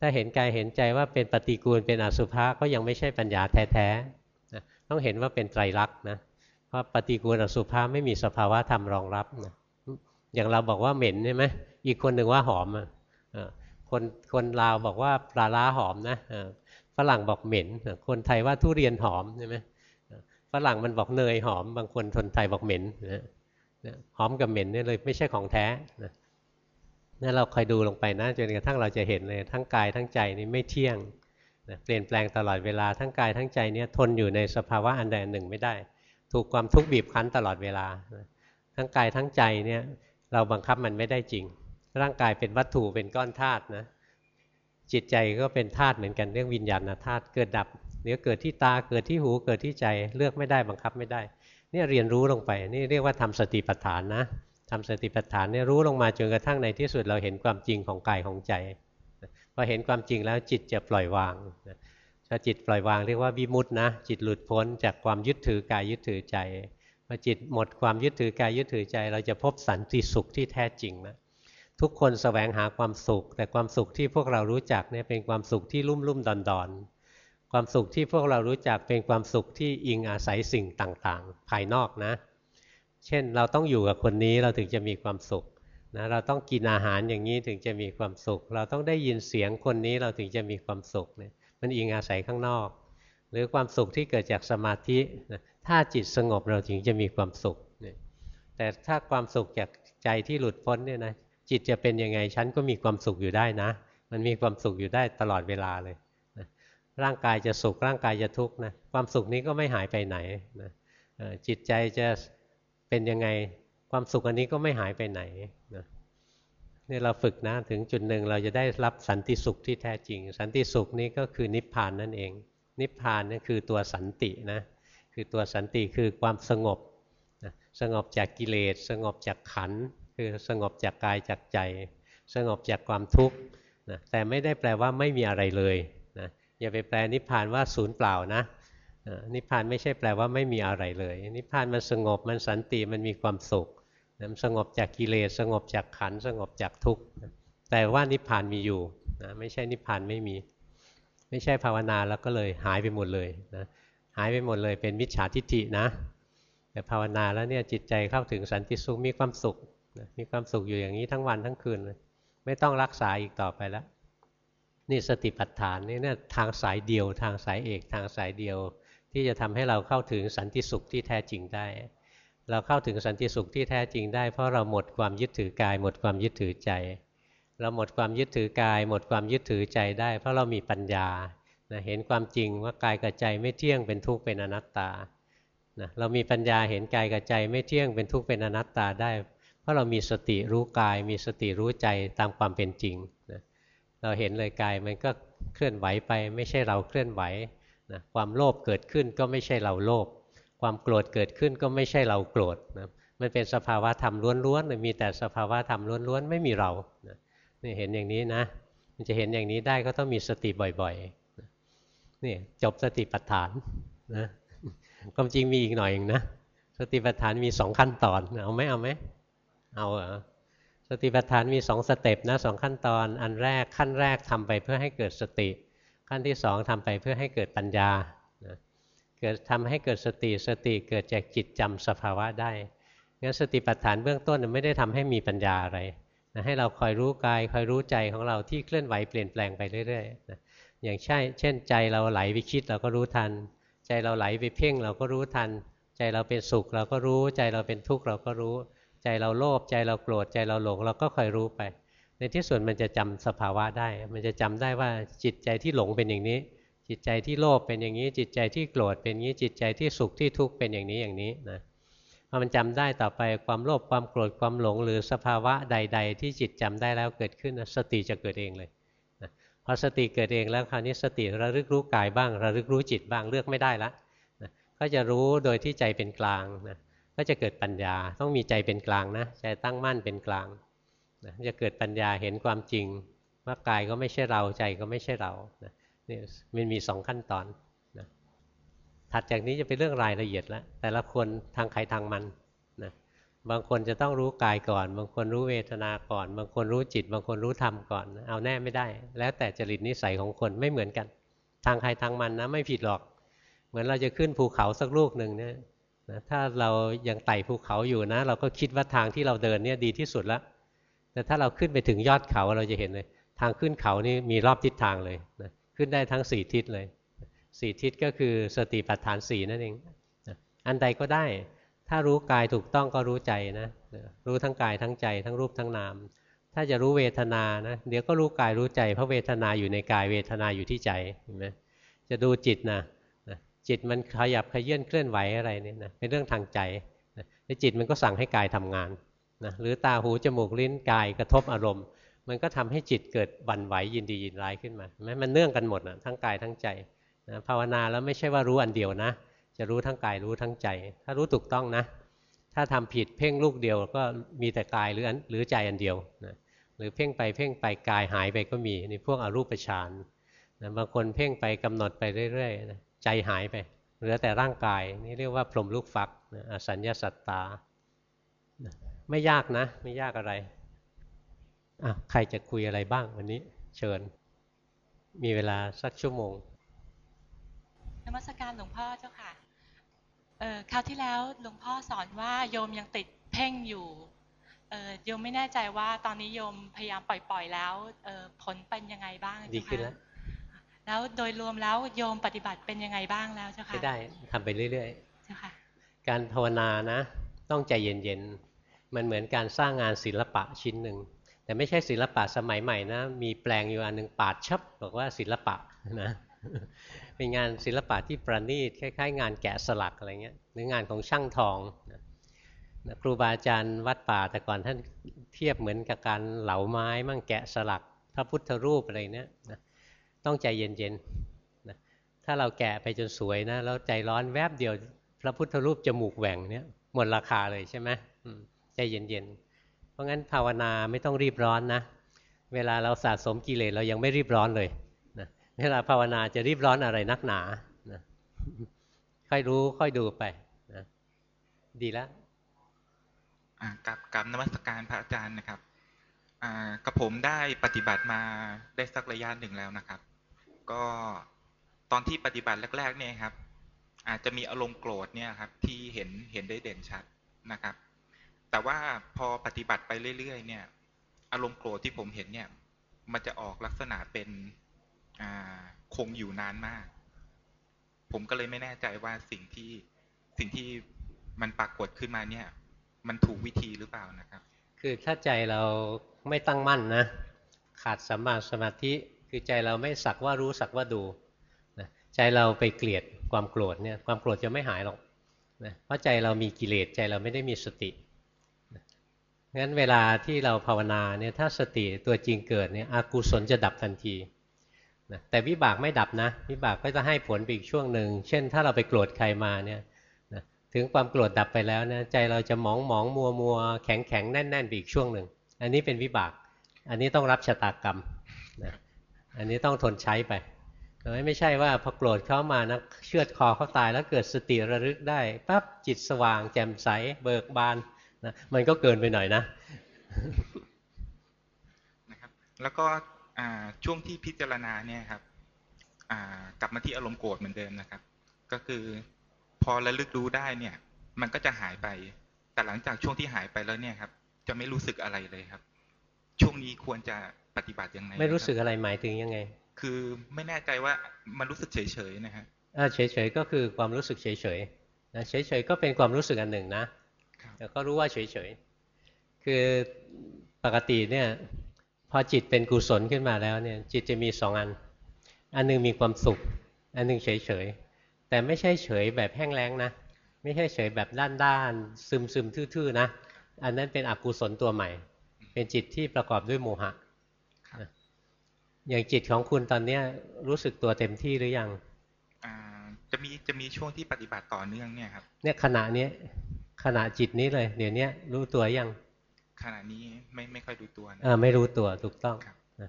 ถ้าเห็นกายเห็นใจว่าเป็นปฏิกูลเป็นอสุภะก็ยังไม่ใช่ปัญญาแท้ๆ ต้องเห็นว่าเป็นไตรลักษณ์นะเพราะปฏิกูลอสุภะไม่มีสภาวะธรรมรองรับนะอย่างเราบอกว่าเหม็นใช่ไหมอีกคนหนึ่งว่าหอมอะคนคนลาวบอกว่าปลาล้าหอมนะฝรั่งบอกเหม็น คนไทยว่าทุเรียนหอมใช่ไหมฝรั่งมันบอกเนยหอม บางคนคนไทยบอกเหม็นนะหอมกับเหม็นนี่เลยไม่ใช่ของแท้นะนี่เราคอยดูลงไปนะจนกระทั่งเราจะเห็นเลยทั้งกายทั้งใจนี่ไม่เที่ยง นะเปลี่ยนแปลงตลอดเวลาทั้งกายทั้งใจเนี่ยทนอยู่ในสภาวะอันใดอันหนึ่งไม่ได้ ถูกความทุกข์บีบคั้นตลอดเวลาทั้งกายทั้งใจเนี่ยเราบังคับมันไม่ได้จริง ร่างกายเป็นวัตถุเป็นก้อนธาตุนะจิตใจก็เป็นธาตุเหมือนกันเรื่องวิญญาณธาตุเกิดดับเดี๋ยวเกิดที่ตาเกิดที่หูเกิดที่ใจเลือกไม่ได้บังคับไม่ได้ เนี่ยเรียนรู้ลงไปนี่เรียกว่าทำสติปัฏฐานนะทำสติปัฏฐานเนี่ยรู้ลงมาจนกระทั่งในที่สุดเราเห็นความจริงของกายของใจ พอเห็นความจริงแล้วจิตจะปล่อยวางถ้าจิตปล่อยวางเรียกว่าวิมุตนะจิตหลุดพ้นจากความยึดถือกายยึดถือใจพอจิตหมดความยึดถือกายยึดถือใจ เราจะพบสันติสุขที่แท้จริงนะทุกคนสแสวงหาความสุข แต่ความสุขที่พวกเรารู้จักเนี่ยเป็นความสุขที่ลุ่มลุ่มดอนดอนความสุขที่พวกเรารู้จักเป็นความสุขที่อิงอาศัยสิ่งต่างๆ ภายนอกนะ เช่นเราต้องอยู่กับคนนี้เราถึงจะมีความสุข นะเราต้องกินอาหารอย่างนี้ถึงจะมีความสุข เราต้องได้ยินเสียงคนนี้เราถึงจะมีความสุขเนี่ยมันอิงอาศัยข้างนอก หรือความสุขที่เกิดจากสมาธินะถ้าจิตสงบเราถึงจะมีความสุขเนี่ยแต่ถ้าความสุขจากใจที่หลุดพ้นเนี่ยนะจิตจะเป็นยังไงฉันก็มีความสุขอยู่ได้นะ มันมีความสุขอยู่ได้ตลอดเวลาเลยนะร่างกายจะสุขร่างกายจะทุกข์นะความสุขนี้ก็ไม่หายไปไหนนะจิตใจจะเป็นยังไงความสุขอันนี้ก็ไม่หายไปไหน นะนี่เราฝึกนะถึงจุดหนึ่งเราจะได้รับสันติสุขที่แท้จริง สันติสุขนี้ก็คือนิพพานนั่นเอง นิพพานนี่คือตัวสันตินะคือตัวสันติคือความสงบสงบจากกิเลส สงบจากขันคือสงบจากกายจากใจ สงบจากความทุกข์นะแต่ไม่ได้แปลว่าไม่มีอะไรเลยนะอย่าไปแปลนิพพานว่าศูนย์เปล่านะนิพพานไม่ใช่แปลว่าไม่มีอะไรเลย นิพพานมันสงบมันสันติมันมีความสุข นะสงบจากกิเลสสงบจากขันสงบจากทุกข์แต่ว่านิพพานมีอยู่นะไม่ใช่นิพพานไม่มี ไม่ใช่ภาวนาแล้วก็เลยหายไปหมดเลยนะหายไปหมดเลยเป็นมิจฉาทิฏฐินะแต่ภาวนาแล้วเนี่ยจิตใจเข้าถึงสันติสุขมีความสุขมีความสุขอยู่อย่างนี้ทั้งวันทั้งคืนเลยไม่ต้องรักษาอีกต่อไปแล้วนี่สติปัฏฐานนี่เนี่ยทางสายเดียว ทางสายเอก ทางสายเดียว ที่จะทำให้เราเข้าถึงสันติสุขที่แท้จริงได้ เราเข้าถึงสันติสุขที่แท้จริงได้เพราะเราหมดความยึดถือกาย หมดความยึดถือใจ เราหมดความยึดถือกาย หมดความยึดถือใจได้ เพราะเรามีปัญญานะเห็นความจริงว่ากายกับใจไม่เที่ยงเป็นทุกข์เป็นอนัตตานะเรามีปัญญาเห็นกายกับใจไม่เที่ยงเป็นทุกข์เป็นอนัตตาได้ เพราะเรามีสติรู้กาย มีสติรู้ใจตามความเป็นจริงนะเราเห็นเลยกายมันก็เคลื่อนไหวไป ไม่ใช่เราเคลื่อนไหวนะความโลภเกิดขึ้นก็ไม่ใช่เราโลภ ความโกรธเกิดขึ้นก็ไม่ใช่เราโกรธนะมันเป็นสภาวะธรรมล้วนๆมีแต่สภาวะธรรมล้วนๆไม่มีเรานะนี่เห็นอย่างนี้นะ มันจะเห็นอย่างนี้ได้ก็ต้องมีสติบ่อยๆนี่จบสติปัฏฐานนะความจริงมีอีกหน่อยองนะสติปัฏฐานมีสองขั้นตอนเอาไหมเอาไหมเอาเหรอสติปัฏฐานมีสองสเต็ปนะสองขั้นตอน อันแรกขั้นแรกทำไปเพื่อให้เกิดสติ ขั้นที่สองทำไปเพื่อให้เกิดปัญญา เกิดทำให้เกิดสติสติเกิดจากจิตจำสภาวะได้งั้นสติปัฏฐานเบื้องต้นไม่ได้ทำให้มีปัญญาอะไรนะให้เราคอยรู้กายคอยรู้ใจของเราที่เคลื่อนไหวเปลี่ยนแปลงไปเรื่อยๆนะอย่างใช่ เช่น ใจเราไหลไปคิดเราก็รู้ทัน ใจเราไหลไปเพ่งเราก็รู้ทัน ใจเราเป็นสุขเราก็รู้ ใจเราเป็นทุกข์เราก็รู้ ใจเราโลภใจเราโกรธใจเราหลงเราก็คอยรู้ไป ในที่สุดมันจะจำสภาวะได้ มันจะจำได้ว่าจิตใจที่หลงเป็นอย่างนี้ จิตใจที่โลภเป็นอย่างนี้ จิตใจที่โกรธเป็นอย่างนี้ จิตใจที่สุขที่ทุกข์เป็นอย่างนี้อย่างนี้นะพอมันจำได้ต่อไปความโลภความโกรธความหลง หรือสภาวะใด ๆ ที่จิตจำได้แล้วเกิดขึ้นสติจะเกิดเองเลยนะพอสติเกิดเองแล้วคราวนี้สติระลึกรู้กายบ้าง ระลึกรู้จิตบ้างเลือกไม่ได้ละนะก็จะรู้โดยที่ใจเป็นกลางนะก็จะเกิดปัญญาต้องมีใจเป็นกลางนะใจตั้งมั่นเป็นกลางนะจะเกิดปัญญาเห็นความจริงว่ากายก็ไม่ใช่เราใจก็ไม่ใช่เรานะ นี่มันมีสองขั้นตอนนะถัดจากนี้จะเป็นเรื่องรายละเอียดแล้วแต่ละคนทางใครทางมันนะบางคนจะต้องรู้กายก่อน บางคนรู้เวทนาก่อน บางคนรู้จิต บางคนรู้ธรรมก่อน เอาแน่ไม่ได้ แล้วแต่จริตนิสัยของคนไม่เหมือนกัน ทางใครทางมันนะไม่ผิดหรอก เหมือนเราจะขึ้นภูเขาสักลูกหนึ่งเนี่ยนะถ้าเรายังไต่ภูเขาอยู่นะ เราก็คิดว่าทางที่เราเดินเนี่ยดีที่สุดแล้ว แต่ถ้าเราขึ้นไปถึงยอดเขาเราจะเห็นเลย ทางขึ้นเขานี่มีรอบทิศทางเลยนะ ขึ้นได้ทั้งสี่ทิศเลยสี่ทิศก็คือสติปัฏฐานสี่นั่นเองอันใดก็ได้ ถ้ารู้กายถูกต้องก็รู้ใจนะรู้ทั้งกายทั้งใจทั้งรูปทั้งนาม ถ้าจะรู้เวทนานะเดี๋ยวก็รู้กายรู้ใจเพราะเวทนาอยู่ในกายเวทนาอยู่ที่ใจเห็นไหมจะดูจิตนะจิตมันขยับขยื่นเคลื่อนไหวอะไรเนี่ยนะเป็นเรื่องทางใจนะแล้วจิตมันก็สั่งให้กายทำงานนะหรือตาหูจมูกลิ้นกายกระทบอารมณ์ มันก็ทำให้จิตเกิดบันไหวยินดียินร้ายขึ้นมาแม้มันเนื่องกันหมดนะทั้งกายทั้งใจนะภาวนาแล้วไม่ใช่ว่ารู้อันเดียวนะ จะรู้ทั้งกายรู้ทั้งใจ ถ้ารู้ถูกต้องนะ ถ้าทำผิดเพ่งลูกเดียวก็มีแต่กายหรือหรือใจอันเดียวนะหรือเพ่งไปเพ่งไปกายหายไปก็มีนี่พวกอรูปฌานนะบางคนเพ่งไปกำหนดไปเรื่อยๆนะใจหายไปเหลือแต่ร่างกายนี่เรียกว่าพรมลูกฟักนะอสัญญาสัตตา ไม่ยากนะ ไม่ยากอะไร อะใครจะคุยอะไรบ้างวันนี้ เชิญ มีเวลาสักชั่วโมงนมัสการหลวงพ่อเจ้าค่ะเอ่อคราวที่แล้วหลวงพ่อสอนว่าโยมยังติดเพ่งอยู่เอ่อโยมไม่แน่ใจว่าตอนนี้โยมพยายามปล่อยๆแล้วเอ่อผลเป็นยังไงบ้างดีขึ้นแล้วแล้วโดยรวมแล้วโยมปฏิบัติเป็นยังไงบ้างแล้วเจ้าค่ะได้ทำไปเรื่อยๆเจ้าค่ะการภาวนานะ ต้องใจเย็นๆมันเหมือนการสร้างงานศิลปะชิ้นหนึ่ง แต่ไม่ใช่ศิลปะสมัยใหม่นะมีแปลงอยู่อันหนึ่งปาดชับบอกว่าศิลปะนะเป็นงานศิลปะที่ประณีตคล้ายๆ งานแกะสลักอะไรเงี้ยหรืองานของช่างทองนะครูบาอาจารย์วัดป่าแต่ก่อนท่านเทียบเหมือนกับการเหลาไม้มั่งแกะสลัก พระพุทธรูปอะไรเนี้ยนะต้องใจเย็นๆนะถ้าเราแกะไปจนสวยนะแล้วใจร้อนแวบเดียว พระพุทธรูปจมูกแหว่งเนี้ยหมดราคาเลยใช่ไหมใจเย็นๆ เพราะงั้นภาวนาไม่ต้องรีบร้อนนะ เวลาเราสะสมกิเลสเรายังไม่รีบร้อนเลยเวลาภาวนาจะรีบร้อนอะไรนักหนานะค่อยรู้ค่อยดูไปนะดีแล้วกับกับนมัสการพระอาจารย์นะครับกับผมได้ปฏิบัติมาได้สักระยะหนึ่งแล้วนะครับ ก็ตอนที่ปฏิบัติแรก ๆ เนี่ยครับ อาจจะมีอารมณ์โกรธเนี่ยครับ ที่เห็นเห็นได้เด่นชัดนะครับ แต่ว่าพอปฏิบัติไปเรื่อยๆเนี่ย อารมณ์โกรธที่ผมเห็นเนี่ย มันจะออกลักษณะเป็นคงอยู่นานมาก ผมก็เลยไม่แน่ใจว่าสิ่งที่สิ่งที่มันปรากฏขึ้นมาเนี่ย มันถูกวิธีหรือเปล่านะครับ คือถ้าใจเราไม่ตั้งมั่นนะ ขาดสัมมาสมาธิคือใจเราไม่สักว่ารู้สักว่าดูนะใจเราไปเกลียดความโกรธเนี่ย ความโกรธจะไม่หายหรอกนะเพราะใจเรามีกิเลสใจเราไม่ได้มีสติ งั้นเวลาที่เราภาวนาเนี่ยถ้าสติตัวจริงเกิดเนี่ยอากุศลจะดับทันทีนะแต่วิบากไม่ดับนะวิบากก็จะให้ผลไปอีกช่วงหนึ่งเช่น ถ้าเราไปโกรธใครมาเนี่ยนะถึงความโกรธดับไปแล้วนะใจเราจะหมองหมองมัวมัวแข็งแข็งแน่นแน่นไปอีกช่วงหนึ่งอันนี้เป็นวิบาก อันนี้ต้องรับชะตากรรมนะอันนี้ต้องทนใช้ไปไม่ใช่ว่าพอโกรธเข้ามานะเชือดคอเขาตายแล้วเกิดสติระลึกได้ปั๊บจิตสว่างแจ่มใสเบิกบาน นะมันก็เกินไปหน่อยนะนะครับ แล้วก็ช่วงที่พิจารณาเนี่ยครับกลับมาที่อารมณ์โกรธเหมือนเดิมนะครับ ก็คือพอระลึกรู้ได้เนี่ย มันก็จะหายไป แต่หลังจากช่วงที่หายไปแล้วเนี่ยครับ จะไม่รู้สึกอะไรเลยครับ ช่วงนี้ควรจะปฏิบัติยังไง ไม่รู้สึกอะไรหมายถึงยังไง คือไม่แน่ใจว่ามันรู้สึกเฉยๆนะฮะเฉยๆก็คือความรู้สึกเฉยๆนะเฉยๆก็เป็นความรู้สึกอันหนึ่งนะ แต่ก็รู้ว่าเฉยๆ คือปกติเนี่ยพอจิตเป็นกุศลขึ้นมาแล้วเนี่ยจิตจะมีสองอัน อันนึงมีความสุข อันนึงเฉยเฉยแต่ไม่ใช่เฉยแบบแห้งแล้งนะ ไม่ใช่เฉยแบบด้านด้านซึมซึมทื่อๆ นะ อันนั้นเป็นอกุศลตัวใหม่ เป็นจิตที่ประกอบด้วยโมหะ อย่างจิตของคุณตอนนี้รู้สึกตัวเต็มที่หรือยังจะมีจะมีช่วงที่ปฏิบัติต่อเนื่องเนี่ยครับ เนี่ยขณะนี้ ขณะจิตนี้เลย เดี๋ยวนี้รู้ตัวยังขณะนี้ไม่ไม่ค่อยรู้ตัวนะอ่าไม่รู้ตัวถูกต้องนะ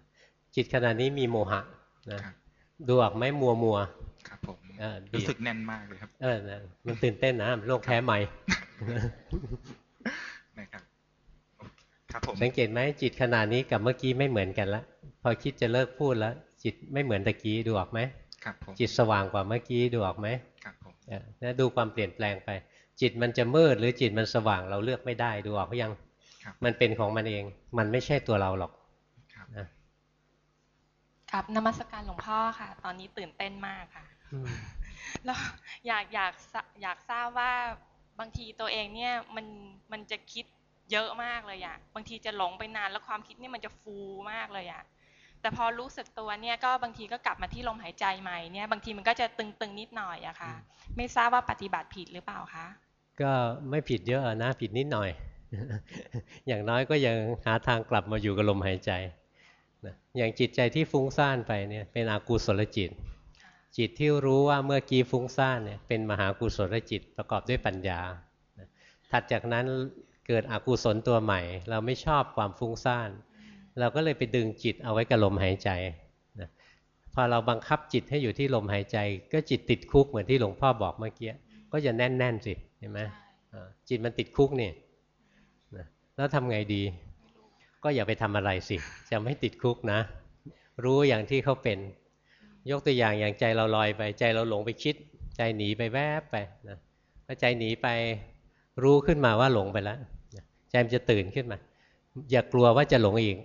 จิตขณะนี้มีโมหะนะดูออกไหมมัวมัวครับผมรู้สึกแน่นมากเลยครับ เออมันตื่นเต้นนะโรคแพ้ใหม่นะครับครับผมสังเกตไหมจิตขณะนี้กับเมื่อกี้ไม่เหมือนกันละพอคิดจะเลิกพูดแล้ว จิตไม่เหมือนตะกี้ดูออกไหมครับผมจิตสว่างกว่าเมื่อกี้ดูออกไหมครับผมนะดูความเปลี่ยนแปลงไป จิตมันจะมืดหรือจิตมันสว่างเราเลือกไม่ได้ดูออกหรือยังมันเป็นของมันเอง มันไม่ใช่ตัวเราหรอกครับนมัสการหลวงพ่อค่ะ ตอนนี้ตื่นเต้นมากค่ะแล้วอยากอยากอยากทราบว่าบางทีตัวเองเนี่ยมันมันจะคิดเยอะมากเลยอะบางทีจะหลงไปนานแล้วความคิดนี่มันจะฟูมากเลยอะแต่พอรู้สึกตัวเนี่ยก็บางทีก็กลับมาที่ลมหายใจใหม่เนี่ย บางทีมันก็จะตึงๆนิดหน่อยอะค่ะ ไม่ทราบว่าปฏิบัติผิดหรือเปล่าคะ ก็ไม่ผิดเยอะนะผิดนิดหน่อย อย่างน้อยก็ยังหาทางกลับมาอยู่กับลมหายใจนะอย่างจิตใจที่ฟุ้งซ่านไปเนี่ยเป็นอากูศลจิต จิตที่รู้ว่าเมื่อกี้ฟุ้งซ่านเนี่ยเป็นมหากุศลจิตประกอบด้วยปัญญา ถัดจากนั้นเกิดอกุศลตัวใหม่ เราไม่ชอบความฟุ้งซ่าน เราก็เลยไปดึงจิตเอาไว้กับลมหายใจนะพอเราบังคับจิตให้อยู่ที่ลมหายใจ ก็จิตติดคุกเหมือนที่หลวงพ่อบอกเมื่อกี้ก็จะแน่นๆสิ เห็นไหมจิตมันติดคุกนี่นะแล้วทำไงดี ก็อย่าไปทำอะไรสิ จะไม่ติดคุกนะ รู้อย่างที่เขาเป็น ยกตัวอย่างอย่างใจเราลอยไป ใจเราหลงไปคิด ใจหนีไปแวบไปนะพอใจหนีไปรู้ขึ้นมาว่าหลงไปแล้วใจมันจะตื่นขึ้นมา อย่ากลัวว่าจะหลงอีก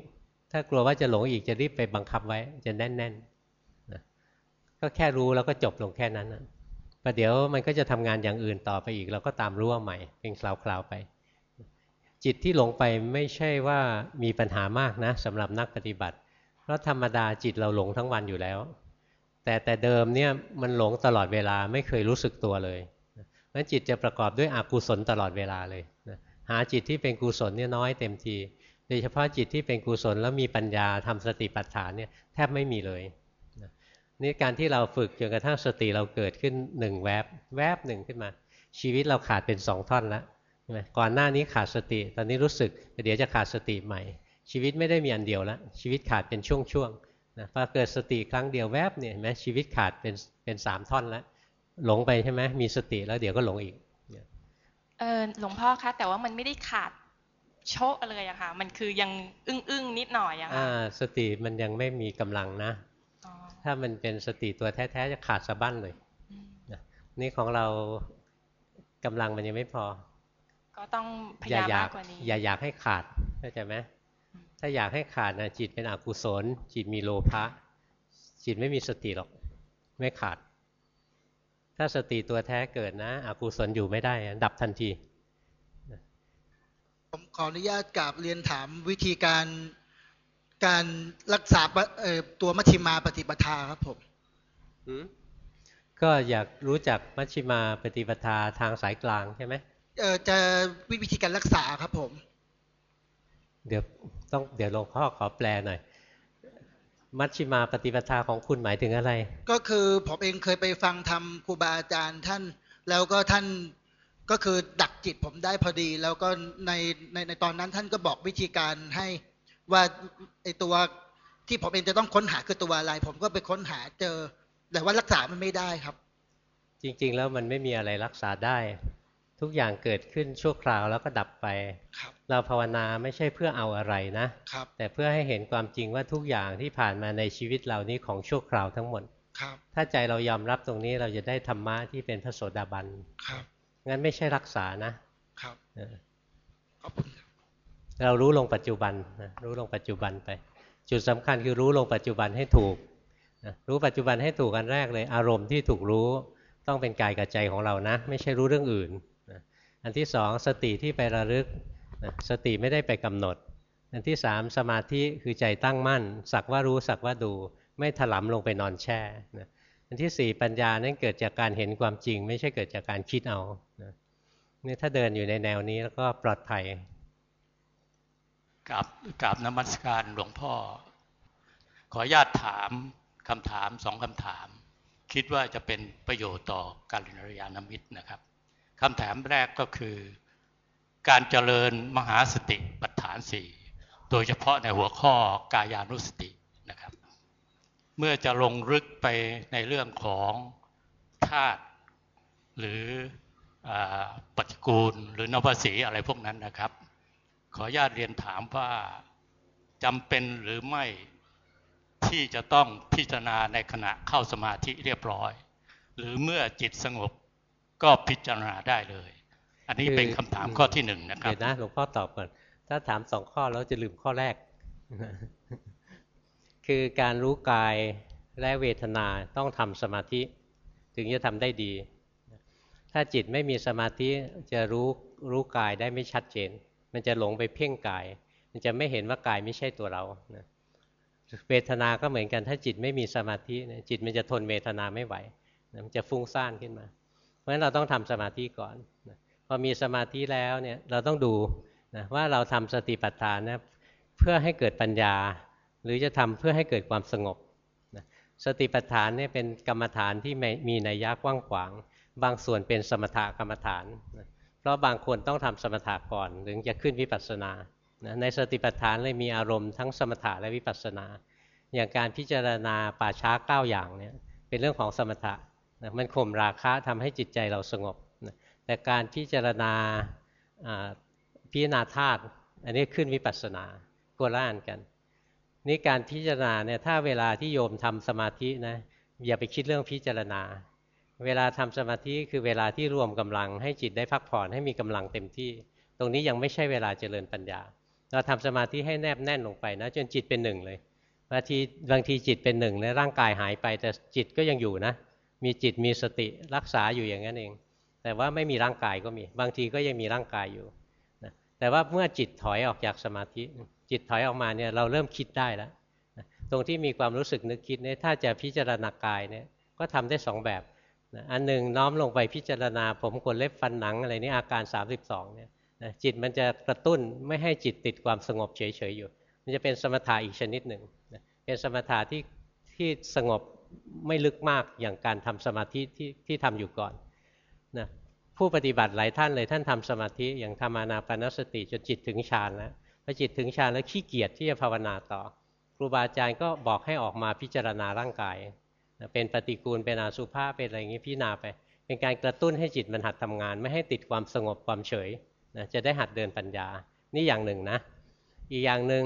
ถ้ากลัวว่าจะหลงอีกจะรีบไปบังคับไว้ จะแน่นๆนะก็แค่รู้แล้วก็จบลงแค่นั้นนะ ประเดี๋ยวมันก็จะทำงานอย่างอื่นต่อไปอีก เราก็ตามรู้ว่าใหม่ เป็นคราวๆไป จิตที่หลงไปไม่ใช่ว่ามีปัญหามากนะสำหรับนักปฏิบัติ เพราะธรรมดาจิตเราหลงทั้งวันอยู่แล้ว แต่แต่เดิมเนี่ยมันหลงตลอดเวลาไม่เคยรู้สึกตัวเลยนั้นจิตจะประกอบด้วยอกุศลตลอดเวลาเลยนะหาจิตที่เป็นกุศลเนี่ยน้อยเต็มที โดยเฉพาะจิตที่เป็นกุศลแล้วมีปัญญาทำสติปัฏฐานเนี่ยแทบไม่มีเลย นะนี่การที่เราฝึกจนกระทั่งสติเราเกิดขึ้นหนึ่งแวบแวบหนึ่งขึ้นมา ชีวิตเราขาดเป็นสองท่อนแล้วก่อนหน้านี้ขาดสติ ตอนนี้รู้สึกเดี๋ยวจะขาดสติใหม่ ชีวิตไม่ได้มีอันเดียวแล้วชีวิตขาดเป็นช่วงๆนะพอเกิดสติครั้งเดียวแวบเนี่ยแม้ชีวิตขาดเป็นเป็นสามท่อนแล้วหลงไปใช่ไหมมีสติแล้วเดี๋ยวก็หลงอีกเออหลวงพ่อคะแต่ว่ามันไม่ได้ขาดโชะเลยอะค่ะ มันคือยังอึ้งอึ้งนิดหน่อยอะค่ะสติมันยังไม่มีกำลังนะ ถ้ามันเป็นสติตัวแท้ๆจะขาดสะบั้นเลยนี่ของเรากำลังมันยังไม่พอ ก็ต้องพยายามมากกว่านี้ อย่าอยากให้ขาดเข้าใจไหมถ้าอยากให้ขาดนะจิตเป็นอกุศล จิตมีโลภะจิตไม่มีสติหรอก ไม่ขาด ถ้าสติตัวแท้เกิดนะอกุศลอยู่ไม่ได้ดับทันที ผมขออนุญาตกราบเรียนถามวิธีการ การรักษาตัวมัชฌิมาปฏิปทาครับผมก็อยากรู้จักมัชฌิมาปฏิปทาทางสายกลางใช่ไหมเออจะวิธีการรักษาครับผม เดี๋ยวต้องเดี๋ยวหลวงพ่อขอแปลหน่อย มัชชิมาปฏิปทาของคุณหมายถึงอะไร ก็คือผมเองเคยไปฟังทำครูบาอาจารย์ท่าน แล้วก็ท่านก็คือดักจิตผมได้พอดี แล้วก็ในในในตอนนั้นท่านก็บอกวิธีการให้ ว่าไอตัวที่ผมเองจะต้องค้นหาคือตัวอะไร ผมก็ไปค้นหาเจอ แต่ว่ารักษามันไม่ได้ครับ จริง ๆ แล้วมันไม่มีอะไรรักษาได้ ทุกอย่างเกิดขึ้นชั่วคราวแล้วก็ดับไปเราภาวนาไม่ใช่เพื่อเอาอะไรนะแต่เพื่อให้เห็นความจริงว่าทุกอย่างที่ผ่านมาในชีวิตเรานี้ของชั่วคราวทั้งหมดถ้าใจเรายอมรับตรงนี้เราจะได้ธรรมะที่เป็นพระโสดาบันงั้นไม่ใช่รักษานะ เรารู้ลงปัจจุบันนะรู้ลงปัจจุบันไป จุดสำคัญคือรู้ลงปัจจุบันให้ถูกรู้ปัจจุบันให้ถูกกันแรกเลย อารมณ์ที่ถูกรู้ต้องเป็นกายกับใจของเรานะ ไม่ใช่รู้เรื่องอื่นอันที่สองสติที่ไประลึกสติไม่ได้ไปกำหนด อันที่สามสมาธิคือใจตั้งมั่น สักว่ารู้สักว่าดู ไม่ถลำลงไปนอนแช่อันที่สี่ปัญญานั้นเกิดจากการเห็นความจริง ไม่ใช่เกิดจากการคิดเอานี่ถ้าเดินอยู่ในแนวนี้แล้วก็ปลอดภัย กับกับนมัสการหลวงพ่อ ขออนุญาตถามคำถามสองคำถาม คิดว่าจะเป็นประโยชน์ต่อการเรียนนามิตรนะครับคำถามแรกก็คือ การเจริญมหาสติปัฏฐานสี่โดยเฉพาะในหัวข้อกายานุสตินะครับ เมื่อจะลงลึกไปในเรื่องของธาตุหรือปฏิกูลหรือนวสีอะไรพวกนั้นนะครับ ขออนุญาตเรียนถามว่าจำเป็นหรือไม่ที่จะต้องพิจารณาในขณะเข้าสมาธิเรียบร้อย หรือเมื่อจิตสงบก็พิจารณาได้เลย อันนี้เป็นคำถามข้อที่หนึ่งนะครับเดี๋ยวนะหลวงพ่อตอบก่อน ถ้าถามสองข้อแล้วจะลืมข้อแรก คือการรู้กายและเวทนาต้องทำสมาธิ ถึงจะทำได้ดี ถ้าจิตไม่มีสมาธิจะรู้รู้กายได้ไม่ชัดเจน มันจะหลงไปเพ่งกาย มันจะไม่เห็นว่ากายไม่ใช่ตัวเราเวทนา ก็เหมือนกันถ้าจิตไม่มีสมาธิจิตมันจะทนเวทนาไม่ไหวมันจะฟุ้งซ่านขึ้นมา เพราะฉะนั้นเราต้องทำสมาธิก่อนนะพอมีสมาธิแล้วเนี่ยเราต้องดูนะว่าเราทำสติปัฏฐานนะเพื่อให้เกิดปัญญา หรือจะทำเพื่อให้เกิดความสงบนะสติปัฏฐานเนี่ยเป็นกรรมฐานที่มีนัยยะกว้างขวาง บางส่วนเป็นสมถกรรมฐาน เพราะบางคนต้องทำสมถะก่อนถึงจะขึ้นวิปัสสนาในสติปัฏฐานเลยมีอารมณ์ทั้งสมถะและวิปัสสนา อย่างการพิจารณาป่าช้าเก้าอย่างเนี่ยเป็นเรื่องของสมถะมันข่มราคะทำให้จิตใจเราสงบแต่การพิจารณาพิจารณาธาตุอันนี้ขึ้นวิปัสสนาโกล่านกันนี่การพิจารณาเนี่ยถ้าเวลาที่โยมทำสมาธินะอย่าไปคิดเรื่องพิจารณา เวลาทำสมาธิคือเวลาที่รวมกำลังให้จิตได้พักผ่อนให้มีกำลังเต็มที่ ตรงนี้ยังไม่ใช่เวลาเจริญปัญญา เราทำสมาธิให้แนบแน่นลงไปนะจนจิตเป็นหนึ่งเลยบางทีบางทีจิตเป็นหนึ่งแล้วร่างกายหายไป แต่จิตก็ยังอยู่นะ มีจิตมีสติรักษาอยู่อย่างนั้นเอง แต่ว่าไม่มีร่างกายก็มี บางทีก็ยังมีร่างกายอยู่นะแต่ว่าเมื่อจิตถอยออกจากสมาธิ จิตถอยออกมาเนี่ยเราเริ่มคิดได้แล้วตรงที่มีความรู้สึกนึกคิดเนี่ยถ้าจะพิจารณากายเนี่ยก็ทำได้สองแบบ อันหนึ่งน้อมลงไปพิจารณาผมขนเล็บฟันหนังอะไรนี่อาการ 32เนี่ยจิตมันจะกระตุ้นไม่ให้จิตติดความสงบเฉยๆอยู่ มันจะเป็นสมถะอีกชนิดหนึ่งเป็นสมถะที่ที่สงบไม่ลึกมากอย่างการทำสมาธิที่ที่ทำอยู่ก่อนนะผู้ปฏิบัติหลายท่านเลยท่านทำสมาธิอย่างทำอานาปนสติจนจิตถึงฌานแล้วพอจิตถึงฌานแล้วขี้เกียจที่จะภาวนาต่อ ครูบาอาจารย์ก็บอกให้ออกมาพิจารณาร่างกาย เป็นปฏิกูลเป็นอาสุภาเป็นอะไรอย่างนี้พิจารณาไป เป็นการกระตุ้นให้จิตมันหัดทำงาน ไม่ให้ติดความสงบความเฉยนะจะได้หัดเดินปัญญา นี่อย่างหนึ่งนะ อีกอย่างหนึ่ง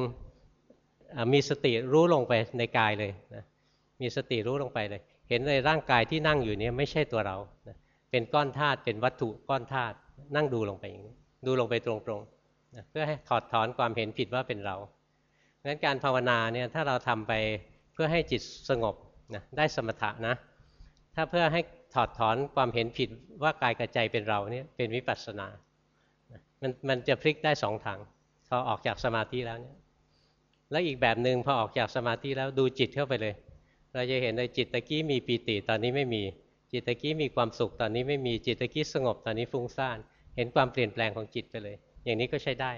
มีสติรู้ลงไปในกายเลยนะมีสติรู้ลงไปเลย เห็นเลยร่างกายที่นั่งอยู่นี้ไม่ใช่ตัวเรานะเป็นก้อนธาตุเป็นวัตถุก้อนธาตุนั่งดูลงไปอย่างนี้ดูลงไปตรงๆนะเพื่อให้ถอดถอนความเห็นผิดว่าเป็นเรางั้นการภาวนาเนี่ยถ้าเราทำไปเพื่อให้จิตสงบ นะได้สมถะนะ ถ้าเพื่อให้ถอดถอนความเห็นผิดว่ากายกับใจเป็นเราเนี่ยเป็นวิปัสสนา มันมันจะพลิกได้สองทางพอออกจากสมาธิแล้วเนี่ยแล้วอีกแบบหนึ่งพอออกจากสมาธิแล้วดูจิตเข้าไปเลย เราจะเห็นในจิตตะกี้มีปีติตอนนี้ไม่มีจิตตะกี้มีความสุขตอนนี้ไม่มีจิตตะกี้สงบตอนนี้ฟุ้งซ่าน เห็นความเปลี่ยนแปลงของจิตไปเลย อย่างนี้ก็ใช้ได้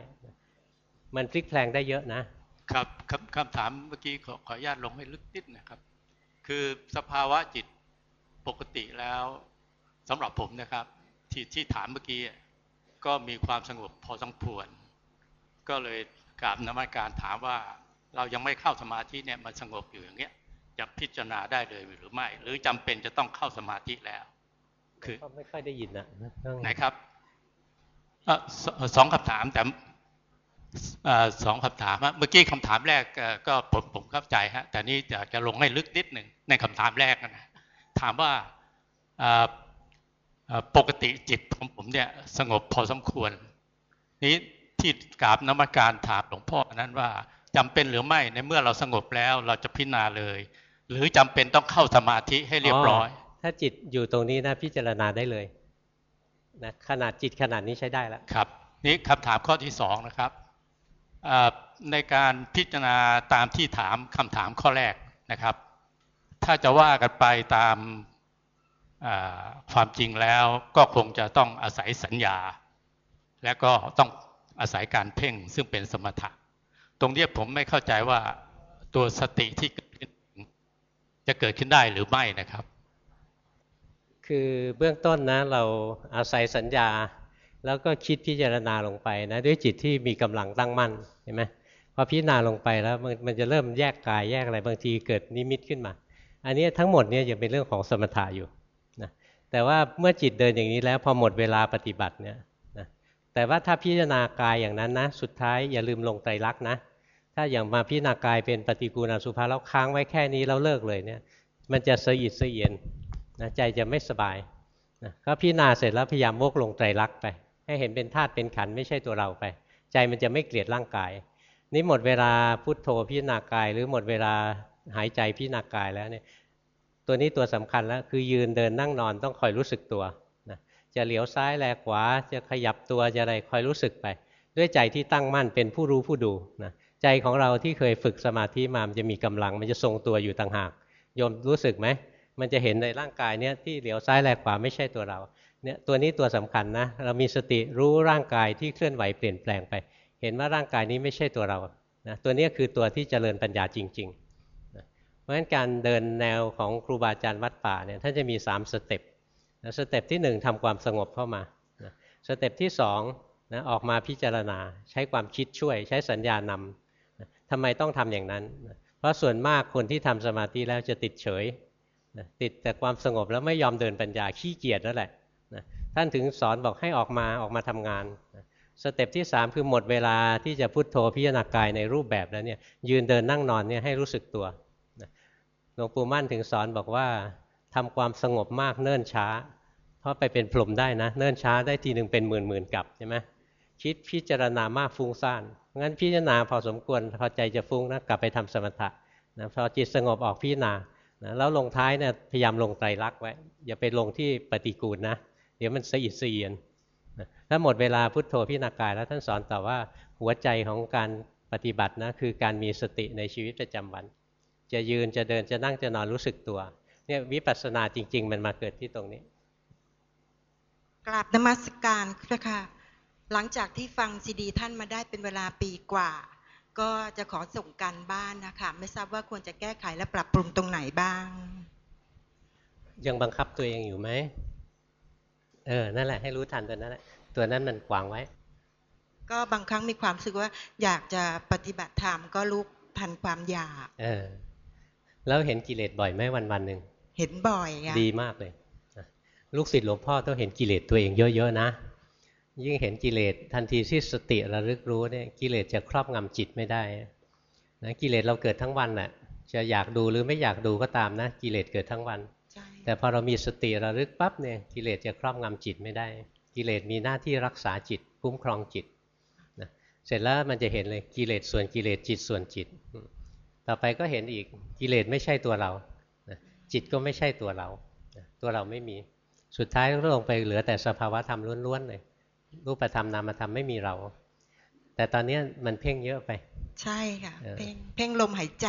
มันพลิกแพลงได้เยอะนะครับคำคำถามเมื่อกี้ขอขออนุญาตลงให้ลึกนิดนะครับ คือสภาวะจิตปกติแล้วสำหรับผมนะครับ ที่ที่ถามเมื่อกี้ก็มีความสงบพอสมควร ก็เลยกราบนมัสการถามว่าเรายังไม่เข้าสมาธิเนี่ยมันสงบอยู่อย่างเงี้ยจะพิจารณาได้เลยหรือไม่ หรือจำเป็นจะต้องเข้าสมาธิแล้ว คือไม่ค่อยได้ยินนะไหนครับสองคำถามแต่ สองคำถามเมื่อกี้คำถามแรกก็ผมผมเข้าใจฮะแต่นี้จะจะลงให้ลึกนิดหนึ่งในคำถามแรกนะถามว่าปกติจิตของผมเนี่ยสงบพอสมควร นี้ที่กราบนมัสการถามหลวงพ่อนั้นว่าจำเป็นหรือไม่ในเมื่อเราสงบแล้วเราจะพิจารณาเลย หรือจำเป็นต้องเข้าสมาธิให้เรียบร้อย ถ้าจิตอยู่ตรงนี้นะพิจารณาได้เลยนะขนาดจิตขนาดนี้ใช้ได้แล้วครับ นี่คำถามข้อที่สองนะครับ ในการพิจารณาตามที่ถามคำถามข้อแรกนะครับ ถ้าจะว่ากันไปตามความจริงแล้วก็คงจะต้องอาศัยสัญญา และก็ต้องอาศัยการเพ่งซึ่งเป็นสมถะ ตรงนี้ผมไม่เข้าใจว่าตัวสติที่จะเกิดขึ้นได้หรือไม่นะครับ คือเบื้องต้นนะเราอาศัยสัญญา แล้วก็คิดพิจารณาลงไปนะด้วยจิตที่มีกำลังตั้งมั่นเห็นไหมพอพิจารณาลงไปแล้วมันมันจะเริ่มแยกกายแยกอะไรบางทีเกิดนิมิตขึ้นมา อันนี้ทั้งหมดเนี่ยยังเป็นเรื่องของสมถะอยู่นะแต่ว่าเมื่อจิตเดินอย่างนี้แล้วพอหมดเวลาปฏิบัติเนี่ยนะแต่ว่าถ้าพิจารณากายอย่างนั้นนะสุดท้ายอย่าลืมลงไตรลักษณ์นะถ้าอย่างมาพิจารณากายเป็นปฏิกูลอสุภาแล้วค้างไว้แค่นี้แล้วเลิกเลยเนี่ยมันจะเสียดเสียนนะใจจะไม่สบายนะก็พิจารณาเสร็จแล้วพยายามวกลงไตรลักษณ์ไป ให้เห็นเป็นธาตุเป็นขันไม่ใช่ตัวเราไป ใจมันจะไม่เกลียดร่างกาย นี่หมดเวลาพุทโธพิจารณากาย หรือหมดเวลาหายใจพิจารณากายแล้วเนี่ยตัวนี้ตัวสำคัญแล้วคือยืนเดินนั่งนอนต้องคอยรู้สึกตัวนะจะเหลียวซ้ายแลขวาจะขยับตัวจะอะไรคอยรู้สึกไป ด้วยใจที่ตั้งมั่นเป็นผู้รู้ผู้ดูนะใจของเราที่เคยฝึกสมาธิมามันจะมีกำลัง มันจะทรงตัวอยู่ต่างหากโยมรู้สึกไหมมันจะเห็นในร่างกายเนี้ยที่เหลียวซ้ายแลขวาไม่ใช่ตัวเรา เนี่ยตัวนี้ตัวสำคัญนะ เรามีสติรู้ร่างกายที่เคลื่อนไหวเปลี่ยนแปลงไป เห็นว่าร่างกายนี้ไม่ใช่ตัวเรานะตัวนี้คือตัวที่เจริญปัญญาจริงๆนะเพราะฉะนั้นการเดินแนวของครูบาอาจารย์วัดป่าเนี่ยท่านจะมี 3 step step ที่ 1ทำความสงบเข้ามา step ที่2นะออกมาพิจารณาใช้ความคิดช่วย ใช้สัญญานำทำไมต้องทำอย่างนั้นเพราะส่วนมากคนที่ทำสมาธิแล้วจะติดเฉยติดแต่ความสงบแล้วไม่ยอมเดินปัญญาขี้เกียจนั่นแหละ ท่านถึงสอนบอกให้ออกมาออกมาทำงาน สเต็ปที่ 3 คือหมดเวลาที่จะพุโทโธพิจารณากายในรูปแบบแล้วเนี่ยยืนเดินนั่งนอนเนี่ยให้รู้สึกตัวหลวงปู่มั่นถึงสอนบอกว่าทำความสงบมากเนิ่นช้า เพราะไปเป็นพรหมได้นะ เนิ่นช้าได้ทีหนึ่งเป็นหมื่นหมื่นกับใช่ไหมคิดพิจารณามากฟุ้งซ่านงั้นพิจารณาพอสมควรพอใจจะฟุ้งนะกลับไปทำสมถะนะพอจิตสงบออกพิจารณานะแล้วลงท้ายเนี่ยพยายามลงไตรลักษณ์ไว้ อย่าไปลงที่ปฏิกูลนะ เดี๋ยวมันสะอิดสะเอียนถ้าหมดเวลาพุทโธพิจารณากายแล้วท่านสอนต่อว่าหัวใจของการปฏิบัตินะคือการมีสติในชีวิตประจำวัน จะยืนจะเดินจะนั่งจะนอนรู้สึกตัวเนี่ยวิปัสสนาจริง ๆ มันมาเกิดที่ตรงนี้ กราบนมัสการค่ะหลังจากที่ฟังซีดี ท่านมาได้เป็นเวลาปีกว่า ก็จะขอส่งกันบ้านนะคะไม่ทราบว่าควรจะแก้ไขและปรับปรุงตรงไหนบ้าง ยังบังคับตัวเองอยู่ไหม เออ นั่นแหละ ให้รู้ทันตัวนั้นแหละ ตัวนั้นมันกวางไว้ ก็บางครั้งมีความรู้สึกว่า อยากจะปฏิบัติธรรมก็ลุกทันความอยาก เออ แล้วเห็นกิเลสบ่อยไหมวันวันหนึ่ง เห็นบ่อยค่ะดีมากเลย ลูกศิษย์หลวงพ่อต้องเห็นกิเลสตัวเองเยอะๆนะ ยิ่งเห็นกิเลสทันทีที่สติระลึกรู้เนี่ย กิเลสจะครอบงำจิตไม่ได้นะกิเลสเราเกิดทั้งวันแหละจะอยากดูหรือไม่อยากดูก็ตามนะ กิเลสเกิดทั้งวัน แต่พอเรามีสติระลึกปั๊บเนี่ยกิเลสจะครอบงำจิตไม่ได้ กิเลสมีหน้าที่รักษาจิตคุ้มครองจิตนะเสร็จแล้วมันจะเห็นเลยกิเลสส่วนกิเลสจิตส่วนจิต ต่อไปก็เห็นอีกกิเลสไม่ใช่ตัวเราจิตก็ไม่ใช่ตัวเราตัวเราไม่มีสุดท้ายก็ลงไปเหลือแต่สภาวะธรรมล้วนๆเลยรูปธรรมนามธรรมไม่มีเรา แต่ตอนนี้มันเพ่งเยอะไป ใช่ค่ะเพ่งเพ่งลมหายใจ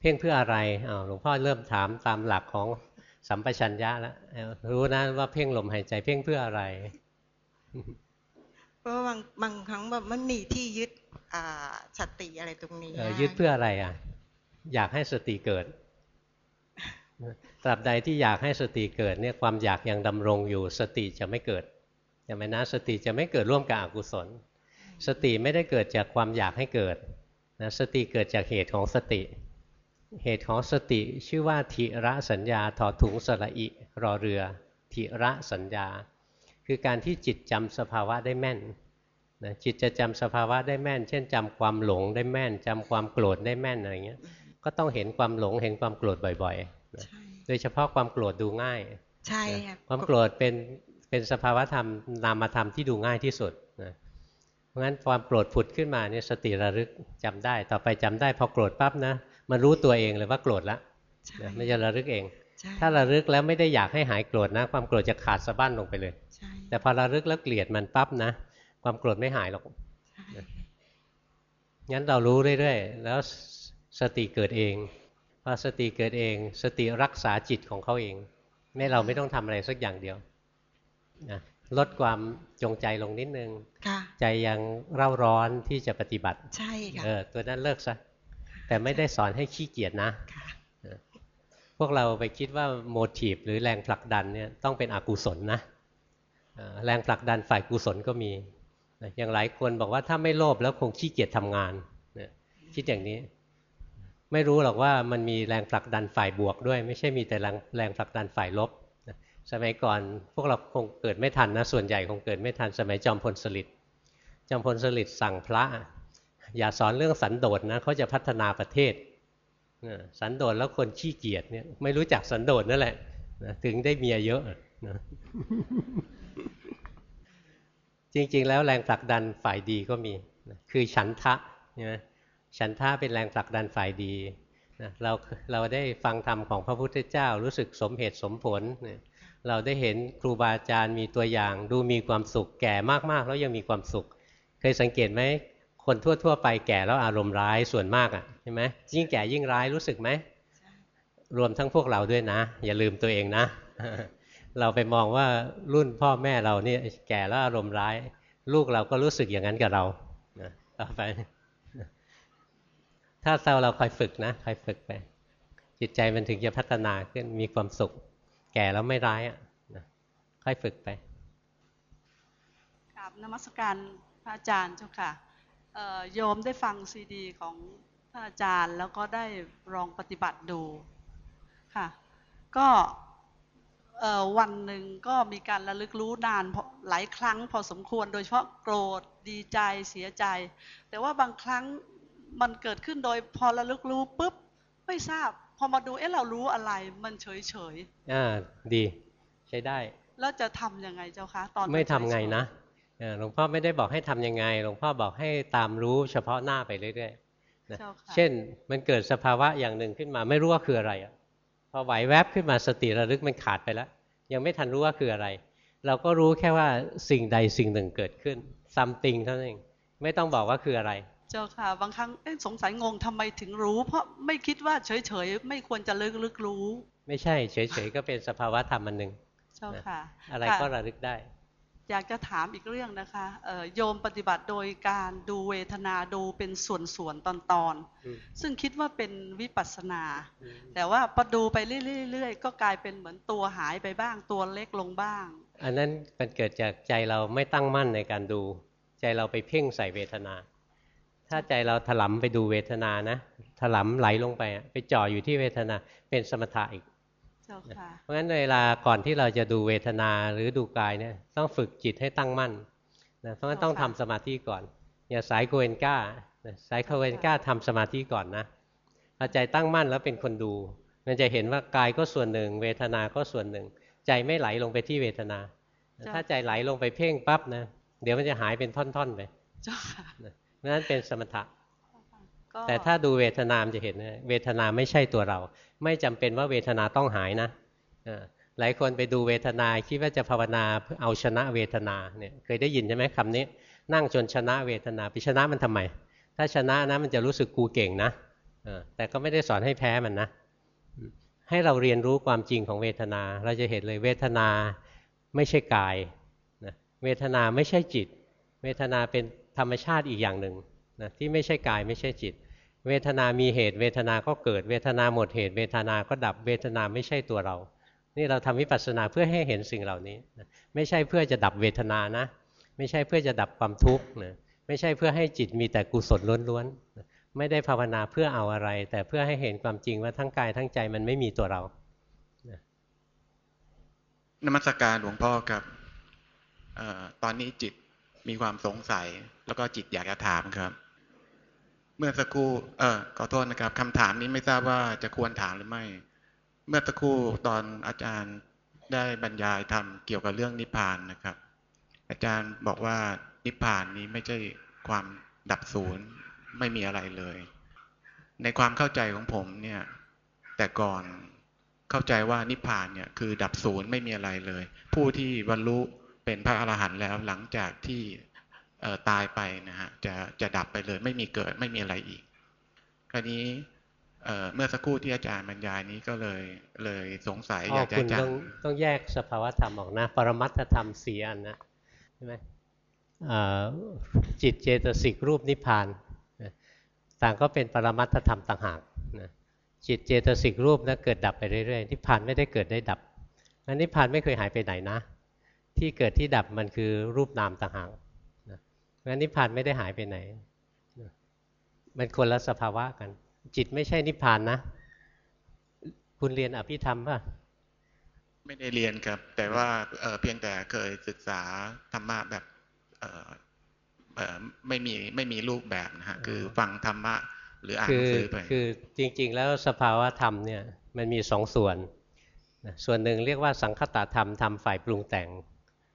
เพ่งเพื่ออะไรหลวงพ่อเริ่มถามตามหลักของ สัมปชัญญะแล้วรู้นะว่าเพ่งลมหายใจเพ่งเพื่ออะไร เพราะบางบางครั้งแบบมันมีที่ยึดสติอะไรตรงนี้ยึดเพื่ออะไรอะ อยากให้สติเกิดตราบใดที่อยากให้สติเกิดเนี่ยความอยากยังดำรงอยู่ สติจะไม่เกิดใช่ไหมนะสติจะไม่เกิดร่วมกับอกุศล สติไม่ได้เกิดจากความอยากให้เกิดนะสติเกิดจากเหตุของสติ เหตุของสติชื่อว่าทิระสัญญาถอดถุงสระอิรอเรือทิระสัญญา คือการที่จิตจำสภาวะได้แม่นนะจิตจะจำสภาวะได้แม่น เช่นจำความหลงได้แม่นจำความโกรธได้แม่นอะไรเงี้ยก็ต้องเห็นความหลงเห็นความโกรธบ่อยๆนะโดยเฉพาะความโกรธดูง่าย ใช่ครับความโกรธเป็นเป็นสภาวะธรรมนามธรรมที่ดูง่ายที่สุดนะเพราะงั้นความโกรธผุดขึ้นมาเนี่ยสติระลึกจำได้ ต่อไปจำได้พอโกรธปั๊บนะ มันรู้ตัวเองเลยว่าโกรธแล้วไม่จะระลึกเอง ถ้าระลึกแล้วไม่ได้อยากให้หายโกรธนะ ความโกรธจะขาดสะบั้นลงไปเลย แต่พอระลึกแล้วเกลียดมันปั๊บนะ ความโกรธไม่หายหรอกงั้นเรารู้เรื่อยๆ แล้วสติเกิดเอง พอสติเกิดเอง สติรักษาจิตของเขาเอง ไม่เราไม่ต้องทำอะไรสักอย่างเดียวนะลดความจงใจลงนิดนึง ใจยังเร่าร้อนที่จะปฏิบัติ ใช่ค่ะเออตัวนั้นเลิกซะ แต่ไม่ได้สอนให้ขี้เกียจนะ พวกเราไปคิดว่าโมทีฟหรือแรงผลักดันเนี่ยต้องเป็นอกุศลนะแรงผลักดันฝ่ายกุศลก็มี อย่างหลายคนบอกว่าถ้าไม่โลภแล้วคงขี้เกียจทำงาน คิดอย่างนี้ ไม่รู้หรอกว่ามันมีแรงผลักดันฝ่ายบวกด้วย ไม่ใช่มีแต่แรงแรงผลักดันฝ่ายลบ สมัยก่อนพวกเราคงเกิดไม่ทันนะ ส่วนใหญ่คงเกิดไม่ทันสมัยจอมพลสฤษดิ์จอมพลสฤษดิ์สั่งพระ อย่าสอนเรื่องสันโดษนะเขาจะพัฒนาประเทศสันโดษแล้วคนขี้เกียจเนี่ยไม่รู้จักสันโดษนั่นแหละถึงได้เมียเยอะนะจริงๆ แล้วแรงผลักดันฝ่ายดีก็มีคือฉันทะนะฉันทะเป็นแรงผลักดันฝ่ายดีนะเราเราได้ฟังธรรมของพระพุทธเจ้ารู้สึกสมเหตุสมผลเราได้เห็นครูบาอาจารย์มีตัวอย่าง ดูมีความสุขแก่มากๆ แล้วยังมีความสุข เคยสังเกตไหม คนทั่ว ๆ ไปแก่แล้วอารมณ์ร้ายส่วนมากอะใช่ไหมยิ่งแก่ยิ่งร้ายรู้สึกไหมรวมทั้งพวกเราด้วยนะ อย่าลืมตัวเองนะ เราไปมองว่ารุ่นพ่อแม่เราเนี่ยแก่แล้วอารมณ์ร้าย ลูกเราก็รู้สึกอย่างนั้นกับเราต่อไป ถ้าเราเราคอยฝึกนะคอยฝึกไป จิตใจมันถึงจะพัฒนาขึ้นมีความสุข แก่แล้วไม่ร้ายอะนะค่อยฝึกไปกราบนมัสการพระอาจารย์เจ้าค่ะ โยมได้ฟังซีดีของพระอาจารย์ แล้วก็ได้ลองปฏิบัติดูค่ะ ก็เอ่อวันหนึ่งก็มีการระลึกรู้นานพอหลายครั้งพอสมควร โดยเฉพาะโกรธดีใจเสียใจ แต่ว่าบางครั้งมันเกิดขึ้นโดยพอระลึกรู้ปุ๊บไม่ทราบ พอมาดูเอ๊ะเรารู้อะไรมันเฉยเฉยอ่าดี ใช้ได้ๆแล้วจะทำยังไงเจ้าคะ ตอนนไม่ทำไงเฉยๆนะเออ หลวงพ่อไม่ได้บอกให้ทำยังไง หลวงพ่อบอกให้ตามรู้เฉพาะหน้าไปเรื่อยๆนะเจ้าค่ะเช่นมันเกิดสภาวะอย่างหนึ่งขึ้นมา ไม่รู้ว่าคืออะไรอะพอไหวแวบขึ้นมาสติระลึกมันขาดไปแล้ว ยังไม่ทันรู้ว่าคืออะไร เราก็รู้แค่ว่าสิ่งใดสิ่งหนึ่งเกิดขึ้น something เท่านั้นเองไม่ต้องบอกว่าคืออะไร เจ้าค่ะ บางครั้งเอ๊ะสงสัยงงทำไมถึงรู้ เพราะไม่คิดว่าเฉยๆไม่ควรจะลึกลึกๆรู้ ไม่ใช่เฉยๆก็เป็นสภาวะธรรมอันหนึ่งเจ้าค่ะ อะไรค่ะก็ระลึกได้ อยากจะถามอีกเรื่องนะคะเอ่อโยมปฏิบัติโดยการดูเวทนาดูเป็นส่วนๆตอนอืมๆซึ่งคิดว่าเป็นวิปัสสนาอืมแต่ว่าพอดูไปเรื่อยๆก็กลายเป็นเหมือนตัวหายไปบ้างตัวเล็กลงบ้าง อันนั้นมันเกิดจากใจเราไม่ตั้งมั่นในการดู ใจเราไปเพ่งใส่เวทนา ถ้าใจเราถลำไปดูเวทนานะถลำไหลลงไปอะไปจ่ออยู่ที่เวทนาเป็นสมถะอีก เจ้าค่ะเพราะฉะนั้นเวลาก่อนที่เราจะดูเวทนาหรือดูกายเนี่ยต้องฝึกจิตให้ตั้งมั่นนะเพราะฉะนั้นต้องทำสมาธิก่อน อย่าสายโคเอนก้านะสายโคเอนก้าทำสมาธิก่อนนะพอใจตั้งมั่นแล้วเป็นคนดู มันจะเห็นว่ากายก็ส่วนหนึ่ง เวทนาก็ส่วนหนึ่ง ใจไม่ไหลลงไปที่เวทนาจ้ะถ้าใจไหลลงไปเพ่งปั๊บนะเดี๋ยวมันจะหายเป็นท่อนๆไปเจ้าค่ะเพราะฉะนั้นเป็นสมถะก็แต่ถ้าดูเวทนามนจะเห็นนะเวทนาไม่ใช่ตัวเรา ไม่จำเป็นว่าเวทนาต้องหายนะหลายคนไปดูเวทนาคิดว่าจะภาวนาเพื่อเอาชนะเวทนาเนี่ยเคยได้ยินใช่ไหมคำนี้ นั่งจนชนะเวทนาไปชนะมันทำไม ถ้าชนะนะมันจะรู้สึกกูเก่งนะแต่ก็ไม่ได้สอนให้แพ้มันนะให้เราเรียนรู้ความจริงของเวทนา เราจะเห็นเลยเวทนาไม่ใช่กายนะเวทนาไม่ใช่จิต เวทนาเป็นธรรมชาติอีกอย่างหนึ่งนะที่ไม่ใช่กายไม่ใช่จิต เวทนามีเหตุ เวทนาก็เกิด เวทนาหมดเหตุ เวทนาก็ดับ เวทนาไม่ใช่ตัวเรา นี่เราทำวิปัสสนาเพื่อให้เห็นสิ่งเหล่านี้ ไม่ใช่เพื่อจะดับเวทนานะ ไม่ใช่เพื่อจะดับความทุกข์นะไม่ใช่เพื่อให้จิตมีแต่กุศลล้วนๆ ไม่ได้ภาวนาเพื่อเอาอะไร แต่เพื่อให้เห็นความจริงว่าทั้งกายทั้งใจมันไม่มีตัวเรานมัสการหลวงพ่อครับออตอนนี้จิตมีความสงสัย แล้วก็จิตอยากจะถามครับ เมื่อสักครู่เออขอโทษนะครับคำถามนี้ไม่ทราบว่าจะควรถามหรือไม่ เมื่อสักครู่ตอนอาจารย์ได้บรรยายทำเกี่ยวกับเรื่องนิพพานนะครับ อาจารย์บอกว่านิพพานนี้ไม่ใช่ความดับศูนย์ไม่มีอะไรเลย ในความเข้าใจของผมเนี่ย แต่ก่อนเข้าใจว่านิพพานเนี่ยคือดับศูนย์ไม่มีอะไรเลย ผู้ที่บรรลุเป็นพระอรหันต์แล้วหลังจากที่ ตายไปนะฮะจะจะดับไปเลยไม่มีเกิดไม่มีอะไรอีก คราวนี้เอ่อเมื่อสักครู่ที่อาจารย์บรรยายนี้ก็เลยเลยสงสัยอ๋ออยากจะคุณอาจาต้รองย์ต้องแยกสภาวธรรมออกนะ ปรมัตถธรรมสี่อันนะใช่ไหมเอ่อจิตเจตสิกรูปนิพพานนะต่างก็เป็นปรมัตถธรรมต่างหากนะจิตเจตสิกรูปนะเกิดดับไปเรื่อยๆนิพพานไม่ได้เกิดได้ดับงั้นนิพพานไม่เคยหายไปไหนนะ ที่เกิดที่ดับมันคือรูปนามต่างหากนะ งั้นนิพพานไม่ได้หายไปไหนนะมันคนละสภาวะกัน จิตไม่ใช่นิพพานนะ คุณเรียนอภิธรรมป่ะ ไม่ได้เรียนครับ แต่ว่าเอ่อเพียงแต่เคยศึกษาธรรมะแบบเอ่อเอ่อไม่มีไม่มีรูปแบบนะฮะ คือฟังธรรมะหรืออ่านหคืนัองสือไป คือจริง ๆ แล้วสภาวะธรรมเนี่ยมันมีสองส่วนนะส่วนหนึ่งเรียกว่าสังคตธรรมธรรมฝ่ายปรุงแต่ง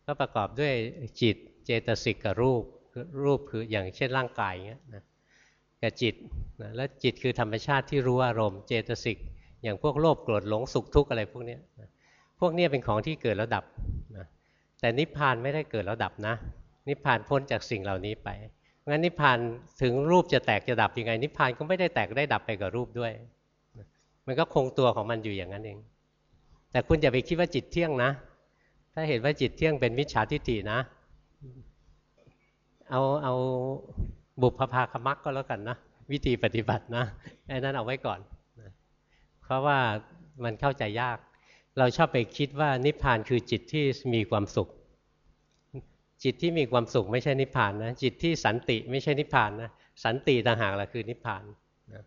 ก็ประกอบด้วยจิตเจตสิกกับรูป รูปคืออย่างเช่นร่างกายอย่างเงี้ยนะกับจิตนะแล้วจิตคือธรรมชาติที่รู้อารมณ์เจตสิกอย่างพวกโลภโกรธหลงสุขทุกข์อะไรพวกเนี้ยนะพวกเนี้ยเป็นของที่เกิดแล้วดับนะแต่นิพพานไม่ได้เกิดแล้วดับนะ นิพพานพ้นจากสิ่งเหล่านี้ไปงั้นนิพพานถึงรูปจะแตกจะดับยังไง นิพพานก็ไม่ได้แตกได้ดับไปกับรูปด้วย มันก็คงตัวของมันอยู่อย่างนั้นเอง แต่คุณอย่าไปคิดว่าจิตเที่ยงนะ ถ้าเห็นว่าจิตเที่ยงเป็นมิจฉาทิฏฐินะ เอาเอาบุพภาคมักก็แล้วกันนะวิธีปฏิบัตินะไอ้นั้นเอาไว้ก่อนนะเพราะว่ามันเข้าใจยาก เราชอบไปคิดว่านิพพานคือจิตที่มีความสุข จิตที่มีความสุขไม่ใช่นิพพานนะจิตที่สันติไม่ใช่นิพพานนะสันติต่างหากละคือนิพพานนะ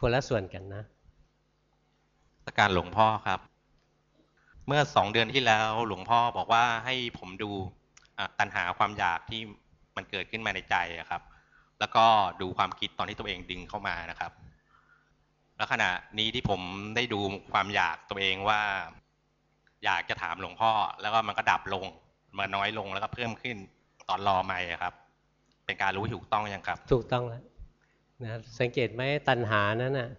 คนละส่วนกันนะการหลวงพ่อครับ เมื่อสองเดือนที่แล้วหลวงพ่อบอกว่าให้ผมดูตัณหาความอยากที่ มันเกิดขึ้นมาในใจครับ แล้วก็ดูความคิดตอนที่ตัวเองดึงเข้ามานะครับแล้วขณะนี้ที่ผมได้ดูความอยากตัวเองว่า อยากจะถามหลวงพ่อ แล้วก็มันก็ดับลงมาน้อยลงแล้วก็เพิ่มขึ้นตอนรอไม่ครับ เป็นการรู้ถูกต้องยังครับ ถูกต้องแล้วนะสังเกตไหมตัณหานั้นน่ะ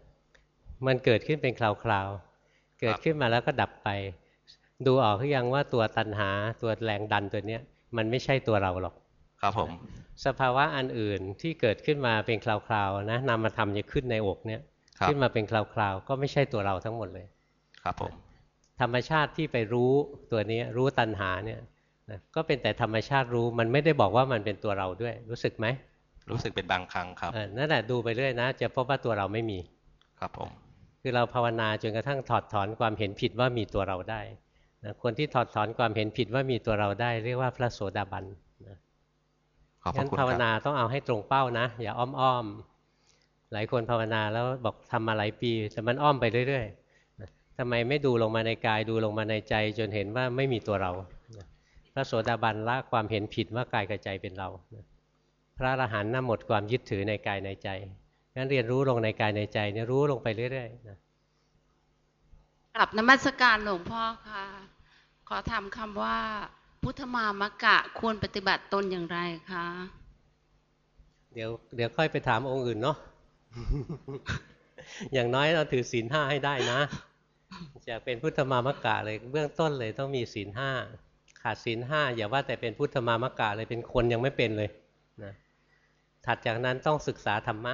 มันเกิดขึ้นเป็นคราวๆ เกิดขึ้นมาแล้วก็ดับไป ดูออกหรือยังว่าตัวตัณหาตัวแรงดันตัวเนี้ย มันไม่ใช่ตัวเราหรอก ครับผม สภาวะอันอื่นที่เกิดขึ้นมาเป็นคราวๆนะนามธรรมจะขึ้นในอกเนี้ยขึ้นมาเป็นคราวๆก็ไม่ใช่ตัวเราทั้งหมดเลย ครับผม ธรรมชาติที่ไปรู้ตัวนี้รู้ตัณหาเนี่ยนะก็เป็นแต่ธรรมชาติรู้มันไม่ได้บอกว่ามันเป็นตัวเราด้วย รู้สึกไหมรู้สึกเป็นบางครั้งครับนั่นแหละดูไปเรื่อยนะ จะพบว่าตัวเราไม่มี ครับผม คือเราภาวนาจนกระทั่งถอดถอนความเห็นผิดว่ามีตัวเราได้นะคนที่ถอดถอนความเห็นผิดว่ามีตัวเราได้ เรียกว่าพระโสดาบัน นะงั้นภาวนาต้องเอาให้ตรงเป้านะ อย่าอ้อมอ้อมหลายคนภาวนาแล้วบอกทำมาหลายปี แต่มันอ้อมไปเรื่อยๆทำไมไม่ดูลงมาในกายดูลงมาในใจ จนเห็นว่าไม่มีตัวเราพระโสดาบันละความเห็นผิดว่ากายกับใจเป็นเรา พระอรหันต์น่าหมดความยึดถือในกายในใจงั้นเรียนรู้ลงในกายในใจเนี่ยรู้ลงไปเรื่อยๆนะกลับนมัสการหลวงพ่อค่ะ ขอถามคำว่า พุทธมามกะควรปฏิบัติตนอย่างไรคะ เดี๋ยวเดี๋ยวค่อยไปถามองค์อื่นเนาะอย่างน้อยเราถือศีลห้าให้ได้นะ จะเป็นพุทธมามกะเลยเบื้องต้นเลยต้องมีศีลห้าขาดศีลห้าอย่าว่าแต่เป็นพุทธมามกะเลยเป็นคนยังไม่เป็นเลยนะถัดจากนั้นต้องศึกษาธรรมะ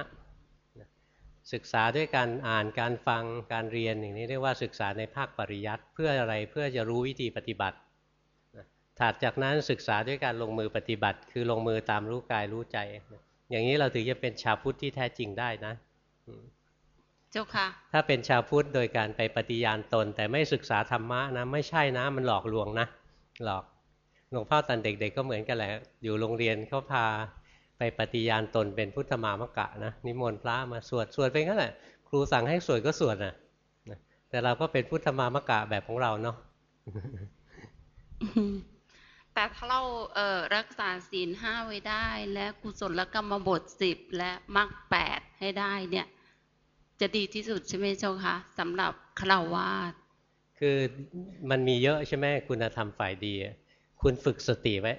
ศึกษาด้วยการอ่านการฟังการเรียนอย่างนี้เรียกว่าศึกษาในภาคปริยัติเพื่ออะไรเพื่อจะรู้วิธีปฏิบัติ ถัดจากนั้นศึกษาด้วยการลงมือปฏิบัติ คือลงมือตามรู้กายรู้ใจ อย่างนี้เราถึงจะเป็นชาวพุทธที่แท้จริงได้นะ เจ้าค่ะ ถ้าเป็นชาวพุทธโดยการไปปฏิญาณตน แต่ไม่ศึกษาธรรมะนะไม่ใช่นะ มันหลอกลวงนะ หลอกหลวงพ่อตอนเด็กๆก็เหมือนกันแหละ อยู่โรงเรียนเขาพาไปปฏิญาณตนเป็นพุทธมามกะนะนิมนต์พระมาสวดสวดไปงั้นแหละครูสั่งให้สวดก็สวดนะแต่เราก็เป็นพุทธมามกะแบบของเราเนาะ แต่ถ้าเราเรักษาศีลห้าไว้ได้ และกุศลกรรมบทสิบและมรรคแปดให้ได้เนี่ย จะดีที่สุดใช่ไหมเจ้าคะสำหรับคราวาสคือมันมีเยอะใช่ไหมคุณธรรมฝ่ายดี คุณฝึกสติไว้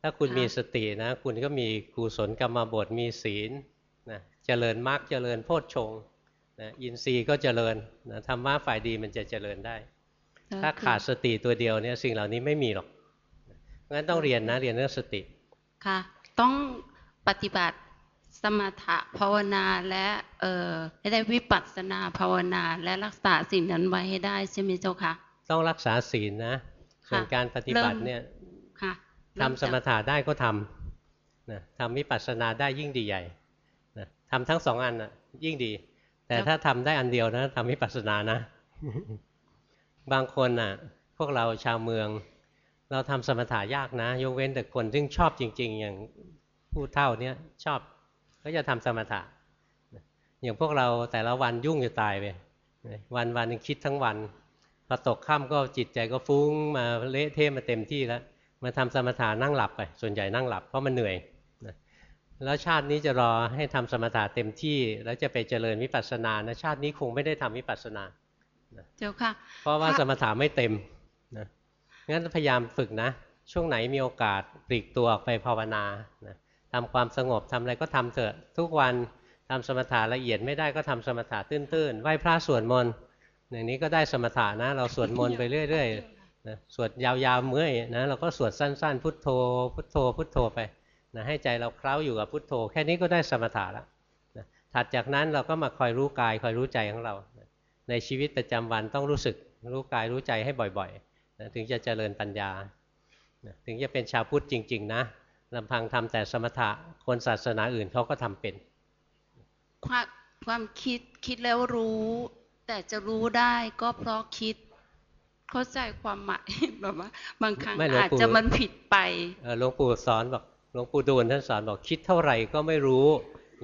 ถ้าคุณมีสตินะ คุณก็มีกุศลกรรมบทมีศีลนะเจริญมรรคเจริญโพชฌงนะอินทรีย์ก็เจริญนะธรรมะฝ่ายดีมันจะเจริญได้ ถ้าขาดสติตัวเดียวเนี่ยสิ่งเหล่านี้ไม่มีหรอก งั้นต้องเรียนนะเรียนเรื่องสติค่ะ ต้องปฏิบัติสมถะภาวนาและเอ่อให้ได้วิปัสสนาภาวนาและรักษาสิ่งนั้นไว้ให้ได้ใช่ไหมเจ้าคะต้องรักษาศีลนะส่วนการปฏิบัติเนี่ยทำสมถะได้ก็ทำนะทำวิปัสสนาได้ยิ่งดีใหญ่นะทำทั้งสองอันนะยิ่งดี แต่ถ้าทำได้อันเดียวนะทำวิปัสสนานะ บางคนน่ะ พวกเราชาวเมือง เราทำสมถะยากนะ ยกเว้นแต่คนซึ่งชอบจริง ๆ อย่างผู้เท่าเนี้ยชอบก็จะทำสมถะ อย่างพวกเราแต่ละวันยุ่งจะตายไปวันวันนึงคิดทั้งวันพอตกค่ำก็จิตใจก็ฟุ้งมาเละเทะมาเต็มที่แล้วมาทำสมถานั่งหลับไป ส่วนใหญ่นั่งหลับเพราะมันเหนื่อยนะแล้วชาตินี้จะรอให้ทำสมถะเต็มที่ แล้วจะไปเจริญวิปัสสนานะชาตินี้คงไม่ได้ทำวิปัสสนาเจ้าค่ะ เพราะว่าสมถะไม่เต็มนะ งั้นพยายามฝึกนะ ช่วงไหนมีโอกาสปลีกตัวออกไปภาวนานะทำความสงบทำอะไรก็ทำเถอะ ทุกวันทำสมถะละเอียดไม่ได้ก็ทำสมถะตื้นๆไหว้พระสวดมนต์อย่างนี้ก็ได้สมถะนะ เราสวดมนต์ไปเรื่อยๆนะสวดยาวๆเมื่อยนะเราก็สวดสั้นๆ พุทโธ พุทโธ พุทโธไปนะให้ใจเราเคล้าอยู่กับพุทโธ แค่นี้ก็ได้สมถะแล้วนะถัดจากนั้นเราก็มาคอยรู้กายคอยรู้ใจของเรา ในชีวิตประจำวันต้องรู้สึกรู้กายรู้ใจให้บ่อยๆ ถึงจะเจริญปัญญานะถึงจะเป็นชาวพุทธจริง ๆ นะลำพังทำแต่สมถะคนศาสนาอื่นเขาก็ทำเป็น ความความคิดคิดแล้วรู้ แต่จะรู้ได้ก็เพราะคิด เข้าใจความหมายแบบว่า บางครั้งอาจจะมันผิดไปหลวงปู่สอนบอกหลวงปู่ดูลท่านสอนบอกคิดเท่าไหร่ก็ไม่รู้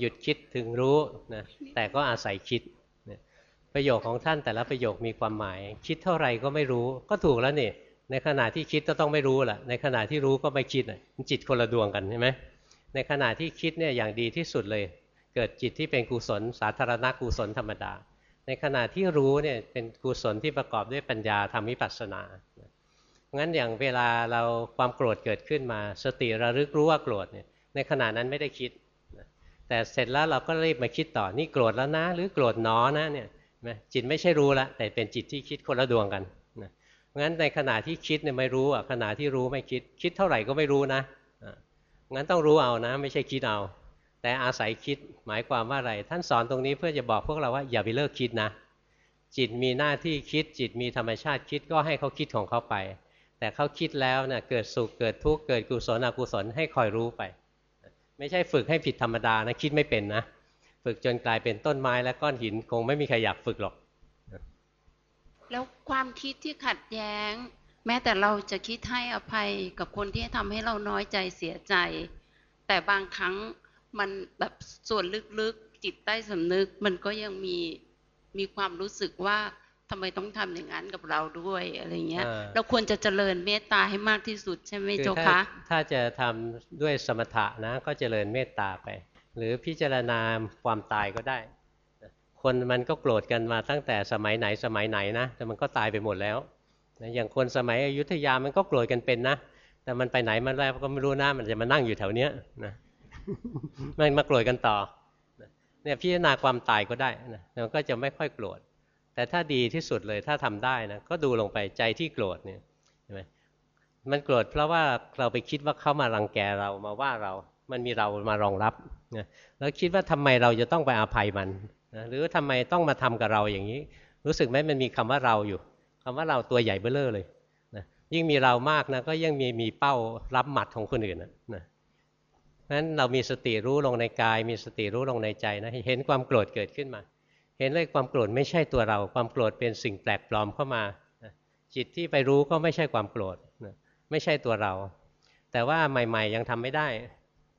หยุดคิดถึงรู้นะแต่ก็อาศัยคิด ประโยคของท่านแต่ละประโยคมีความหมาย คิดเท่าไหร่ก็ไม่รู้ก็ถูกแล้วนี่ ในขณะที่คิดก็ต้องไม่รู้แหละในขณะที่รู้ก็ไม่คิดมันจิตคนละดวงกันใช่ไหมในขณะที่คิดเนี่ยอย่างดีที่สุดเลย เกิดจิตที่เป็นกุศล สาธารณกุศลธรรมดา ในขณะที่รู้เนี่ยเป็นกุศลที่ประกอบด้วยปัญญาทำวิปัสสนางั้นอย่างเวลาเราความโกรธเกิดขึ้นมา สติระลึกรู้ว่าโกรธเนี่ยในขณะนั้นไม่ได้คิด แต่เสร็จแล้วเราก็รีบมาคิดต่อนี่โกรธแล้วนะ หรือโกรธน้อนะเนี่ย จิตไม่ใช่รู้ละแต่เป็นจิตที่คิดคนละดวงกันนะงั้นในขณะที่คิดเนี่ยไม่รู้อะขณะที่รู้ไม่คิด คิดเท่าไหร่ก็ไม่รู้นะงั้นต้องรู้เอานะ ไม่ใช่คิดเอา แต่อาศัยคิดหมายความว่าอะไร ท่านสอนตรงนี้เพื่อจะบอกพวกเราว่าอย่าไปเลิกคิดนะ จิตมีหน้าที่คิด จิตมีธรรมชาติคิดก็ให้เขาคิดของเขาไป แต่เขาคิดแล้วเนะ่ยเกิดสุขเกิดทุกข์เกิดกุศลอกุศลให้คอยรู้ไป ไม่ใช่ฝึกให้ผิดธรรมดานะคิดไม่เป็นนะ ฝึกจนกลายเป็นต้นไม้และก้อนหิน คงไม่มีใครอยากฝึกหรอก แล้วความคิดที่ขัดแย้ง แม้แต่เราจะคิดให้อภัยกับคนที่ทำให้เราน้อยใจเสียใจ แต่บางครั้งมันแบบส่วนลึกๆจิตใต้สำนึก มันก็ยังมีมีความรู้สึกว่าทำไมต้องทำอย่างนั้นกับเราด้วยอะไรเงี้ย เราควรจะเจริญเมตตาให้มากที่สุดใช่ไหมเจ้าคะถ้าจะทำด้วยสมถะนะ ก็เจริญเมตตาไป หรือพิจารณาความตายก็ได้ คนมันก็โกรธกันมาตั้งแต่สมัยไหนสมัยไหนนะ แต่มันก็ตายไปหมดแล้วอย่างคนสมัยอยุธยามันก็โกรธกันเป็นนะ แต่มันไปไหนมันแล้วก็ไม่รู้นะมันจะมานั่งอยู่แถวเนี้ยนะมันมาโกรธกันต่อเนี่ยพิจารณาความตายก็ได้นะมันก็จะไม่ค่อยโกรธแต่ถ้าดีที่สุดเลยถ้าทำได้นะก็ดูลงไปใจที่โกรธเนี่ยใช่ไหมมันโกรธเพราะว่าเราไปคิดว่าเขามารังแกเรามาว่าเรา มันมีเรามารองรับนะแล้วคิดว่าทำไมเราจะต้องไปอาภัยมันนะหรือทำไมต้องมาทำกับเราอย่างนี้ รู้สึกไหมมันมีคำว่าเราอยู่คำว่าเราตัวใหญ่เบ้อเร่อเลยนะยิ่งมีเรามากนะก็ยิ่งมีมีเป้ารับหมัดของคนอื่นนะนะนั้นเรามีสติรู้ลงในกาย มีสติรู้ลงในใจนะเห็นความโกรธเกิดขึ้นมา เห็นเลยความโกรธไม่ใช่ตัวเรา ความโกรธเป็นสิ่งแปลกปลอมเข้ามาจิตที่ไปรู้ก็ไม่ใช่ความโกรธไม่ใช่ตัวเรา แต่ว่าใหม่ ๆ ยังทำไม่ได้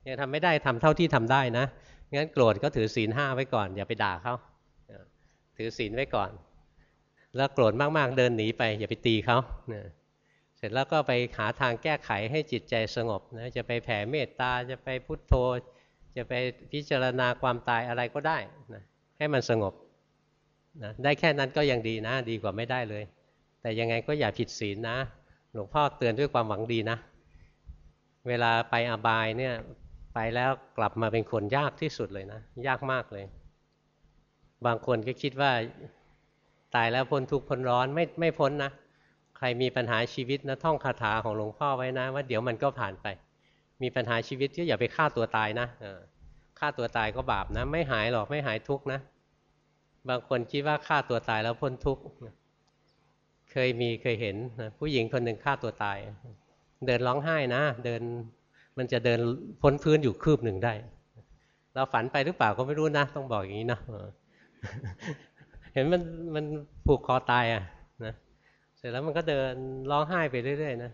ยังทำไม่ได้ทำเท่าที่ทำได้นะงั้นโกรธก็ถือศีลห้าไว้ก่อน อย่าไปด่าเขาถือศีลไว้ก่อน แล้วโกรธมากๆเดินหนีไป อย่าไปตีเขาเสร็จแล้วก็ไปหาทางแก้ไขให้จิตใจสงบนะจะไปแผ่เมตตาจะไปพุทโธ จะไปพิจารณาความตายอะไรก็ได้นะให้มันสงบนะได้แค่นั้นก็ยังดีนะ ดีกว่าไม่ได้เลย แต่ยังไงก็อย่าผิดศีลนะ หลวงพ่อเตือนด้วยความหวังดีนะ เวลาไปอบายเนี่ย ไปแล้วกลับมาเป็นคนยากที่สุดเลยนะ ยากมากเลย บางคนก็คิดว่าตายแล้วพ้นทุกข์พ้นร้อนไม่ไม่พ้นนะ ใครมีปัญหาชีวิตนะท่องคาถาของหลวงพ่อไว้นะ ว่าเดี๋ยวมันก็ผ่านไป มีปัญหาชีวิตก็อย่าไปฆ่าตัวตายนะฆ่าตัวตายก็บาปนะ ไม่หายหรอกไม่หายทุกข์นะ บางคนคิดว่าฆ่าตัวตายแล้วพ้นทุกข์เคยมีเคยเห็นนะผู้หญิงคนหนึ่งฆ่าตัวตาย เดินร้องไห้นะ เดิน มันจะเดินพ้นพื้นอยู่คืบหนึ่งได้ เราฝันไปหรือเปล่าก็ไม่รู้นะ ต้องบอกอย่างนี้นะเห็นมันมันผูกคอตายอะนะเสร็จแล้วมันก็เดินร้องไห้ไปเรื่อยๆนะ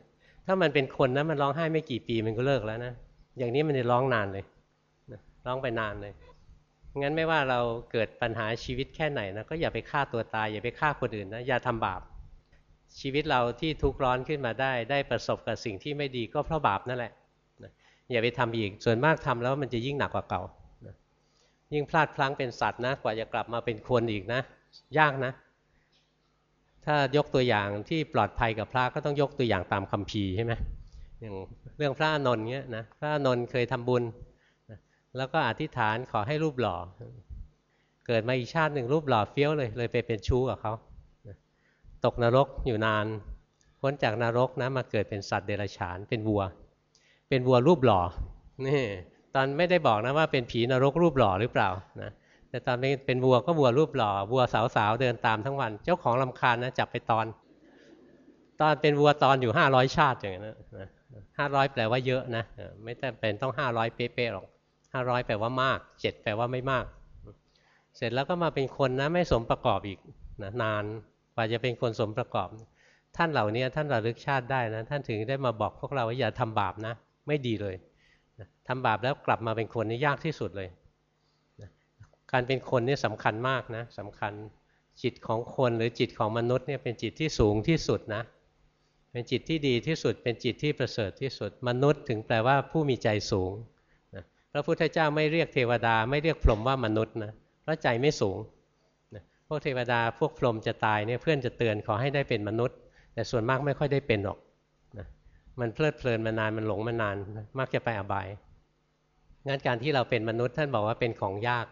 ถ้ามันเป็นคนนะมันร้องไห้ไม่กี่ปีมันก็เลิกแล้วนะอย่างนี้มันจะร้องนานเลยร้องไปนานเลยงั้นไม่ว่าเราเกิดปัญหาชีวิตแค่ไหนนะก็อย่าไปฆ่าตัวตายอย่าไปฆ่าคนอื่นนะอย่าทำบาป ชีวิตเราที่ทุกข์ร้อนขึ้นมาได้ ได้ประสบกับสิ่งที่ไม่ดีก็เพราะบาปนั่นแหละ อย่าไปทำอีก ส่วนมากทำแล้วมันจะยิ่งหนักกว่าเก่า ยิ่งพลาดพลั้งเป็นสัตว์นะ กว่าจะกลับมาเป็นคนอีกนะ ยากนะ ถ้ายกตัวอย่างที่ปลอดภัยกับพระก็ต้องยกตัวอย่างตามคำพีใช่ไหมอย่างเรื่องพระนนท์เงี้ยนะ พระนนท์เคยทำบุญ แล้วก็อธิษฐานขอให้รูปหล่อ เกิดมาอีกชาติหนึ่งรูปหล่อเฟี้ยวเลย เลยไปเป็นชู้กับเขา ตกนรกอยู่นาน พ้นจากนรกนะมาเกิดเป็นสัตว์เดรัจฉานเป็นวัว เป็นวัวรูปหล่อนี่ตอนไม่ได้บอกนะว่าเป็นผีนรกรูปหล่อหรือเปล่านะแต่ตอนนี้เป็นวัวก็วัวรูปหล่อวัวสาวๆเดินตามทั้งวัน เจ้าของลำคาญนะจับไปตอน ตอนเป็นวัวตอนอยู่ห้าร้อยชาติอย่างนั้นนะห้าร้อยแปลว่าเยอะนะไม่แต่เป็นต้องห้าร้อยเป๊ะๆหรอกห้าร้อยแปลว่ามากเจ็ดแปลว่าไม่มาก เสร็จแล้วก็มาเป็นคนนะไม่สมประกอบอีกนะนานกว่าจะเป็นคนสมประกอบ ท่านเหล่านี้ท่านระลึกชาติได้นะท่านถึงได้มาบอกพวกเราว่าอย่าทำบาปนะ ไม่ดีเลยนะทำบาปแล้วกลับมาเป็นคนนี่ยากที่สุดเลยนะการเป็นคนนี่สำคัญมากนะสำคัญจิตของคนหรือจิตของมนุษย์เนี่ยเป็นจิตที่สูงที่สุดนะ เป็นจิตที่ดีที่สุด เป็นจิตที่ประเสริฐที่สุด มนุษย์ถึงแปลว่าผู้มีใจสูงนะพระพุทธเจ้าไม่เรียกเทวดา ไม่เรียกพรหมว่ามนุษย์นะเพราะใจไม่สูงนะพวกเทวดาพวกพรหมจะตายเนี่ยเพื่อนจะเตือนขอให้ได้เป็นมนุษย์ แต่ส่วนมากไม่ค่อยได้เป็นหรอก มันเพลิดเพลินมานานมันหลงมานาน มักจะไปอบายงั้นการที่เราเป็นมนุษย์ท่านบอกว่าเป็นของยาก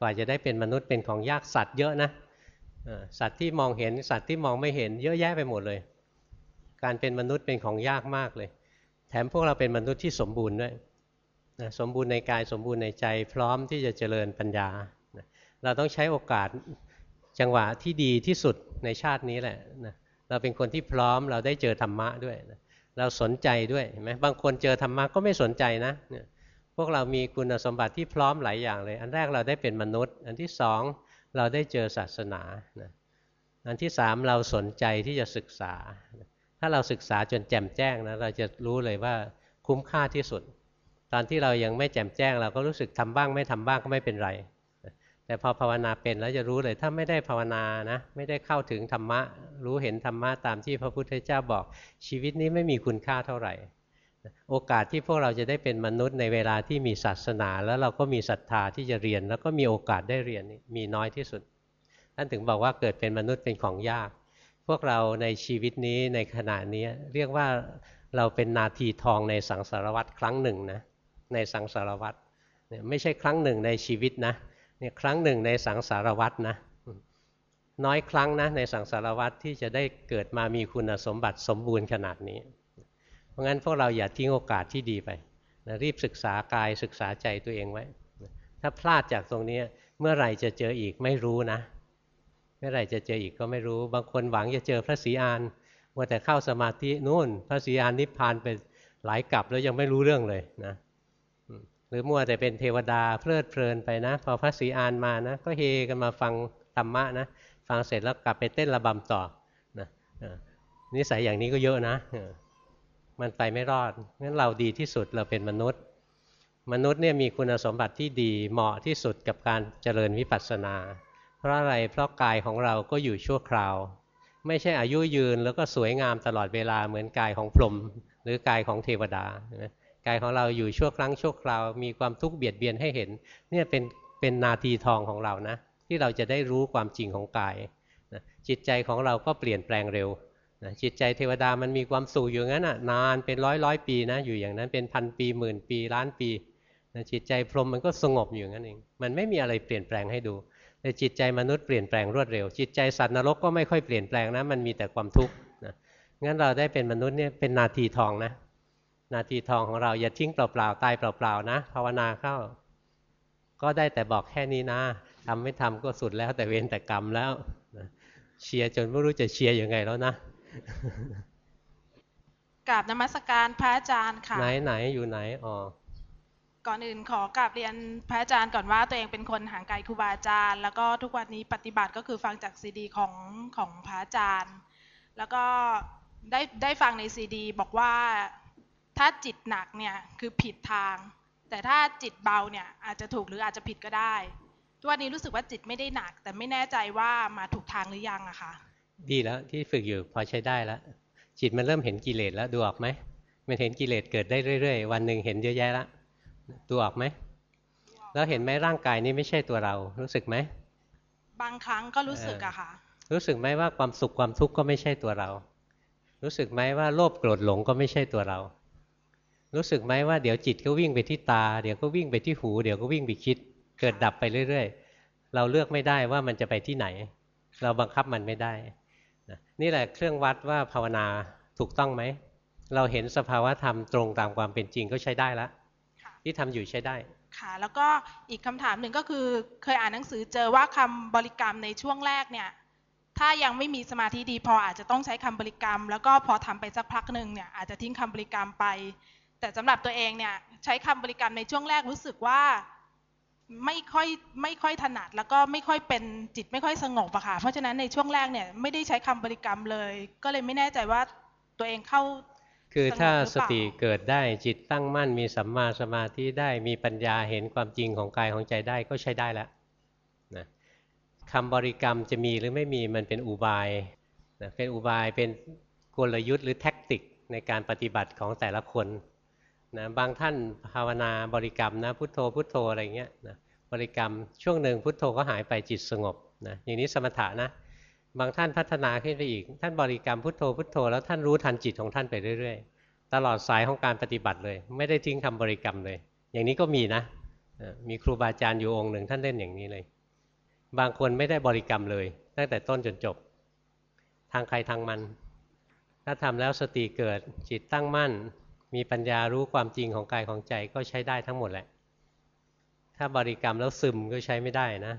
กว่าจะได้เป็นมนุษย์เป็นของยากสัตว์เยอะนะสัตว์ที่มองเห็นสัตว์ที่มองไม่เห็นเยอะแยะไปหมดเลย การเป็นมนุษย์เป็นของยากมากเลย แถมพวกเราเป็นมนุษย์ที่สมบูรณ์ด้วยนะสมบูรณ์ในกายสมบูรณ์ในใจ พร้อมที่จะเจริญปัญญานะเราต้องใช้โอกาสจังหวะที่ดีที่สุดในชาตินี้แหละนะเราเป็นคนที่พร้อมเราได้เจอธรรมะด้วยนะ เราสนใจด้วยเห็นไหมบางคนเจอธรรมะก็ไม่สนใจนะพวกเรามีคุณสมบัติที่พร้อมหลายอย่างเลย อันแรกเราได้เป็นมนุษย์ อันที่สองเราได้เจอศาสนาอันที่สามเราสนใจที่จะศึกษา ถ้าเราศึกษาจนแจ่มแจ้งนะเราจะรู้เลยว่าคุ้มค่าที่สุด ตอนที่เรายังไม่แจ่มแจ้ง เราก็รู้สึกทำบ้างไม่ทำบ้างก็ไม่เป็นไร แต่พอภาวนาเป็นแล้วจะรู้เลยถ้าไม่ได้ภาวนานะไม่ได้เข้าถึงธรรมะ รู้เห็นธรรมะตามที่พระพุทธเจ้าบอกชีวิตนี้ไม่มีคุณค่าเท่าไหร่ โอกาสที่พวกเราจะได้เป็นมนุษย์ในเวลาที่มีศาสนา แล้วเราก็มีศรัทธาที่จะเรียน แล้วก็มีโอกาสได้เรียนมีน้อยที่สุด ท่านถึงบอกว่าเกิดเป็นมนุษย์เป็นของยาก พวกเราในชีวิตนี้ในขณะนี้เรียกว่าเราเป็นนาทีทองในสังสารวัตรครั้งหนึ่งนะในสังสารวัตรไม่ใช่ครั้งหนึ่งในชีวิตนะ เนี่ยครั้งหนึ่งในสังสารวัตรนะน้อยครั้งนะในสังสารวัตรที่จะได้เกิดมามีคุณสมบัติสมบูรณ์ขนาดนี้ เพราะงั้นพวกเราอย่าทิ้งโอกาสที่ดีไปนะรีบศึกษากายศึกษาใจตัวเองไว้ถ้าพลาดจากตรงนี้เมื่อไหร่จะเจออีกไม่รู้นะ เมื่อไหร่จะเจออีกก็ไม่รู้ บางคนหวังจะเจอพระศรีอานว่าแต่เข้าสมาธินู่น พระศรีอานนิพพานไปหลายกลับแล้วยังไม่รู้เรื่องเลยนะ หรือมัวแต่เป็นเทวดาเพลิดเพลินไปนะ พอพระศรีอานมานะ ก็เฮกันมาฟังธรรมะนะ ฟังเสร็จแล้วกลับไปเต้นระบำต่อนะนิสัยอย่างนี้ก็เยอะนะ มันไปไม่รอดงั้นเราดีที่สุดเราเป็นมนุษย์ มนุษย์เนี่ยมีคุณสมบัติที่ดีเหมาะที่สุดกับการเจริญวิปัสสนา เพราะอะไรเพราะกายของเราก็อยู่ชั่วคราว ไม่ใช่อายุยืนแล้วก็สวยงามตลอดเวลาเหมือนกายของพรหมหรือกายของเทวดา กายของเราอยู่ชั่วครั้งชั่วคราวมีความทุกข์เบียดเบียนให้เห็น เนี่ยเป็นเป็นนาทีทองของเรานะ ที่เราจะได้รู้ความจริงของกายนะจิตใจของเราก็เปลี่ยนแปลงเร็วนะจิตใจเทวดามันมีความสุขอยู่งั้นอะนานเป็นร้อยร้อยปีนะอยู่อย่างนั้นเป็นพันปีหมื่นปีล้านปีนะจิตใจพรหมมันก็สงบอยู่งั้นเองมันไม่มีอะไรเปลี่ยนแปลงให้ดูแต่จิตใจมนุษย์เปลี่ยนแปลงรวดเร็ว จิตใจสัตว์นรกก็ไม่ค่อยเปลี่ยนแปลงนะมันมีแต่ความทุกข์นะงั้นเราได้เป็นมนุษย์เนี่ยเป็นนาทีทองนะ นาทีทองของเราอย่าทิ้งเปล่าๆตายเปล่าๆนะภาวนาเข้า ก็ได้แต่บอกแค่นี้นะทำไม่ทำก็สุดแล้วแต่เวรแต่กรรมแล้วเชียร์จนไม่รู้จะเชียร์ยังไงแล้วนะกราบนมัสการพระอาจารย์ค่ะ ไหนไหนอยู่ไหนอ๋อก่อนอื่นขอกราบเรียนพระอาจารย์ก่อนว่าตัวเองเป็นคนห่างไกลครูบาอาจารย์ แล้วก็ทุกวันนี้ปฏิบัติก็คือฟังจากซีดีของของพระอาจารย์ แล้วก็ได้ได้ฟังในซีดี บอกว่า ถ้าจิตหนักเนี่ยคือผิดทาง แต่ถ้าจิตเบาเนี่ยอาจจะถูกหรืออาจจะผิดก็ได้ทุกวันนี้รู้สึกว่าจิตไม่ได้หนัก แต่ไม่แน่ใจว่ามาถูกทางหรือยังอะคะดีแล้วที่ฝึกอยู่พอใช้ได้แล้วจิตมันเริ่มเห็นกิเลสแล้วดูออกไหมมันเห็นกิเลสเกิดได้เรื่อยๆ วันหนึ่งเห็นเยอะแยะแล้วดูออกไหมแล้วเห็นไหมร่างกายนี้ไม่ใช่ตัวเรา รู้สึกไหมบางครั้งก็รู้สึกอะค่ะ รู้สึกไหมว่าความสุขความทุกข์ก็ไม่ใช่ตัวเรา รู้สึกไหมว่าโลภโกรธหลงก็ไม่ใช่ตัวเรา รู้สึกไหมว่าเดี๋ยวจิตก็วิ่งไปที่ตา เดี๋ยวก็วิ่งไปที่หู เดี๋ยวก็วิ่งไปคิด เกิดดับไปเรื่อย ๆ เราเลือกไม่ได้ว่ามันจะไปที่ไหน เราบังคับมันไม่ได้นี่แหละเครื่องวัดว่าภาวนาถูกต้องไหม เราเห็นสภาวะธรรมตรงตามความเป็นจริงก็ใช้ได้แล้วที่ทำอยู่ใช้ได้ค่ะแล้วก็อีกคำถามหนึ่งก็คือเคยอ่านหนังสือเจอว่าคำบริกรรมในช่วงแรกเนี่ย ถ้ายังไม่มีสมาธิดีพออาจจะต้องใช้คำบริกรรม แล้วก็พอทำไปสักพักหนึ่งเนี่ยอาจจะทิ้งคำบริกรรมไป แต่สำหรับตัวเองเนี่ยใช้คำบริกรรมในช่วงแรกรู้สึกว่าไม่ค่อยไม่ค่อยถนัดแล้วก็ไม่ค่อยเป็นจิตไม่ค่อยสงบอะค่ะเพราะฉะนั้นในช่วงแรกเนี่ยไม่ได้ใช้คำบริกรรมเลย ก็เลยไม่แน่ใจว่าตัวเองเข้า คือถ้าสติเกิดได้จิตตั้งมั่นมีสัมมาสมาธิได้มีปัญญาเห็นความจริงของกายของใจได้ก็ใช้ได้แล้วนะคำบริกรรมจะมีหรือไม่มีมันเป็นอุบายนะเป็นอุบายเป็นกลยุทธ์หรือแท็กติกในการปฏิบัติของแต่ละคน นะบางท่านภาวนาบริกรรมนะพุทโธพุทโธอะไรเงี้ยนะบริกรรมช่วงหนึ่งพุทโธก็หายไปจิตสงบนะอย่างนี้สมถะนะบางท่านพัฒนาขึ้นไปอีก ท่านบริกรรมพุทโธพุทโธแล้วท่านรู้ทันจิตของท่านไปเรื่อย ๆ ตลอดสายของการปฏิบัติเลย ไม่ได้ทิ้งคำบริกรรมเลย อย่างนี้ก็มีนะมีครูบาอาจารย์อยู่องค์หนึ่งท่านเล่นอย่างนี้เลย บางคนไม่ได้บริกรรมเลย ตั้งแต่ต้นจนจบ ทางใครทางมัน ถ้าทำแล้วสติเกิดจิตตั้งมั่น มีปัญญารู้ความจริงของกายของใจก็ใช้ได้ทั้งหมดแหละ ถ้าบริกรรมแล้วซึมก็ใช้ไม่ได้นะ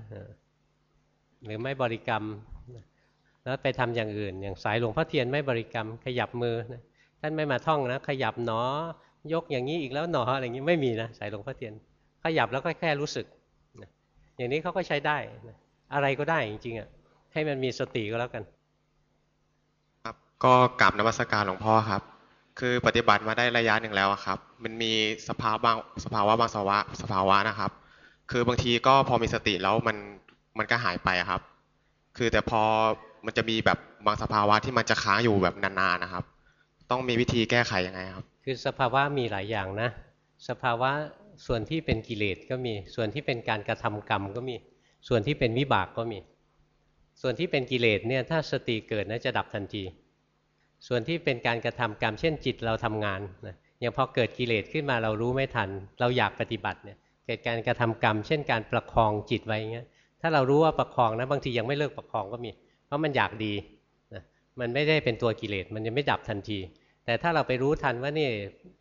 หรือไม่บริกรรมแล้วไปทำอย่างอื่น อย่างสายหลวงพ่อเทียนไม่บริกรรมขยับมือนะท่านไม่มาท่องนะขยับหนอ ยกอย่างนี้อีกแล้วหนออะไรอย่างนี้ไม่มีนะสายหลวงพ่อเทียน ขยับแล้วก็แค่รู้สึกอย่างนี้เขาก็ใช้ได้อะไรก็ได้จริงๆอะให้มันมีสติก็แล้วกัน ครับก็กลับนวัสการหลวงพ่อครับ คือปฏิบัติมาได้ระยะหนึ่งแล้วครับ มันมีสภาวะบางสภาวะบางสภาวะสภาวะนะครับ คือบางทีก็พอมีสติแล้วมันมันก็หายไปครับ คือแต่พอมันจะมีแบบบางสภาวะที่มันจะค้างอยู่แบบนานๆนะครับ ต้องมีวิธีแก้ไขยังไงครับ คือสภาวะมีหลายอย่างนะ สภาวะส่วนที่เป็นกิเลสก็มี ส่วนที่เป็นการกระทำกรรมก็มี ส่วนที่เป็นวิบากก็มี ส่วนที่เป็นกิเลสเนี่ยถ้าสติเกิดนะจะดับทันที ส่วนที่เป็นการกระทำกรรมเช่นจิตเราทำงานนะอย่างพอเกิดกิเลสขึ้นมาเรารู้ไม่ทัน เราอยากปฏิบัติเนี่ยเกิดการกระทำกรรม เช่นการประคองจิตไว้เงี้ยถ้าเรารู้ว่าประคองนะบางทียังไม่เลิกประคองก็มี เพราะมันอยากดีนะมันไม่ได้เป็นตัวกิเลสมันยังไม่ดับทันที แต่ถ้าเราไปรู้ทันว่านี่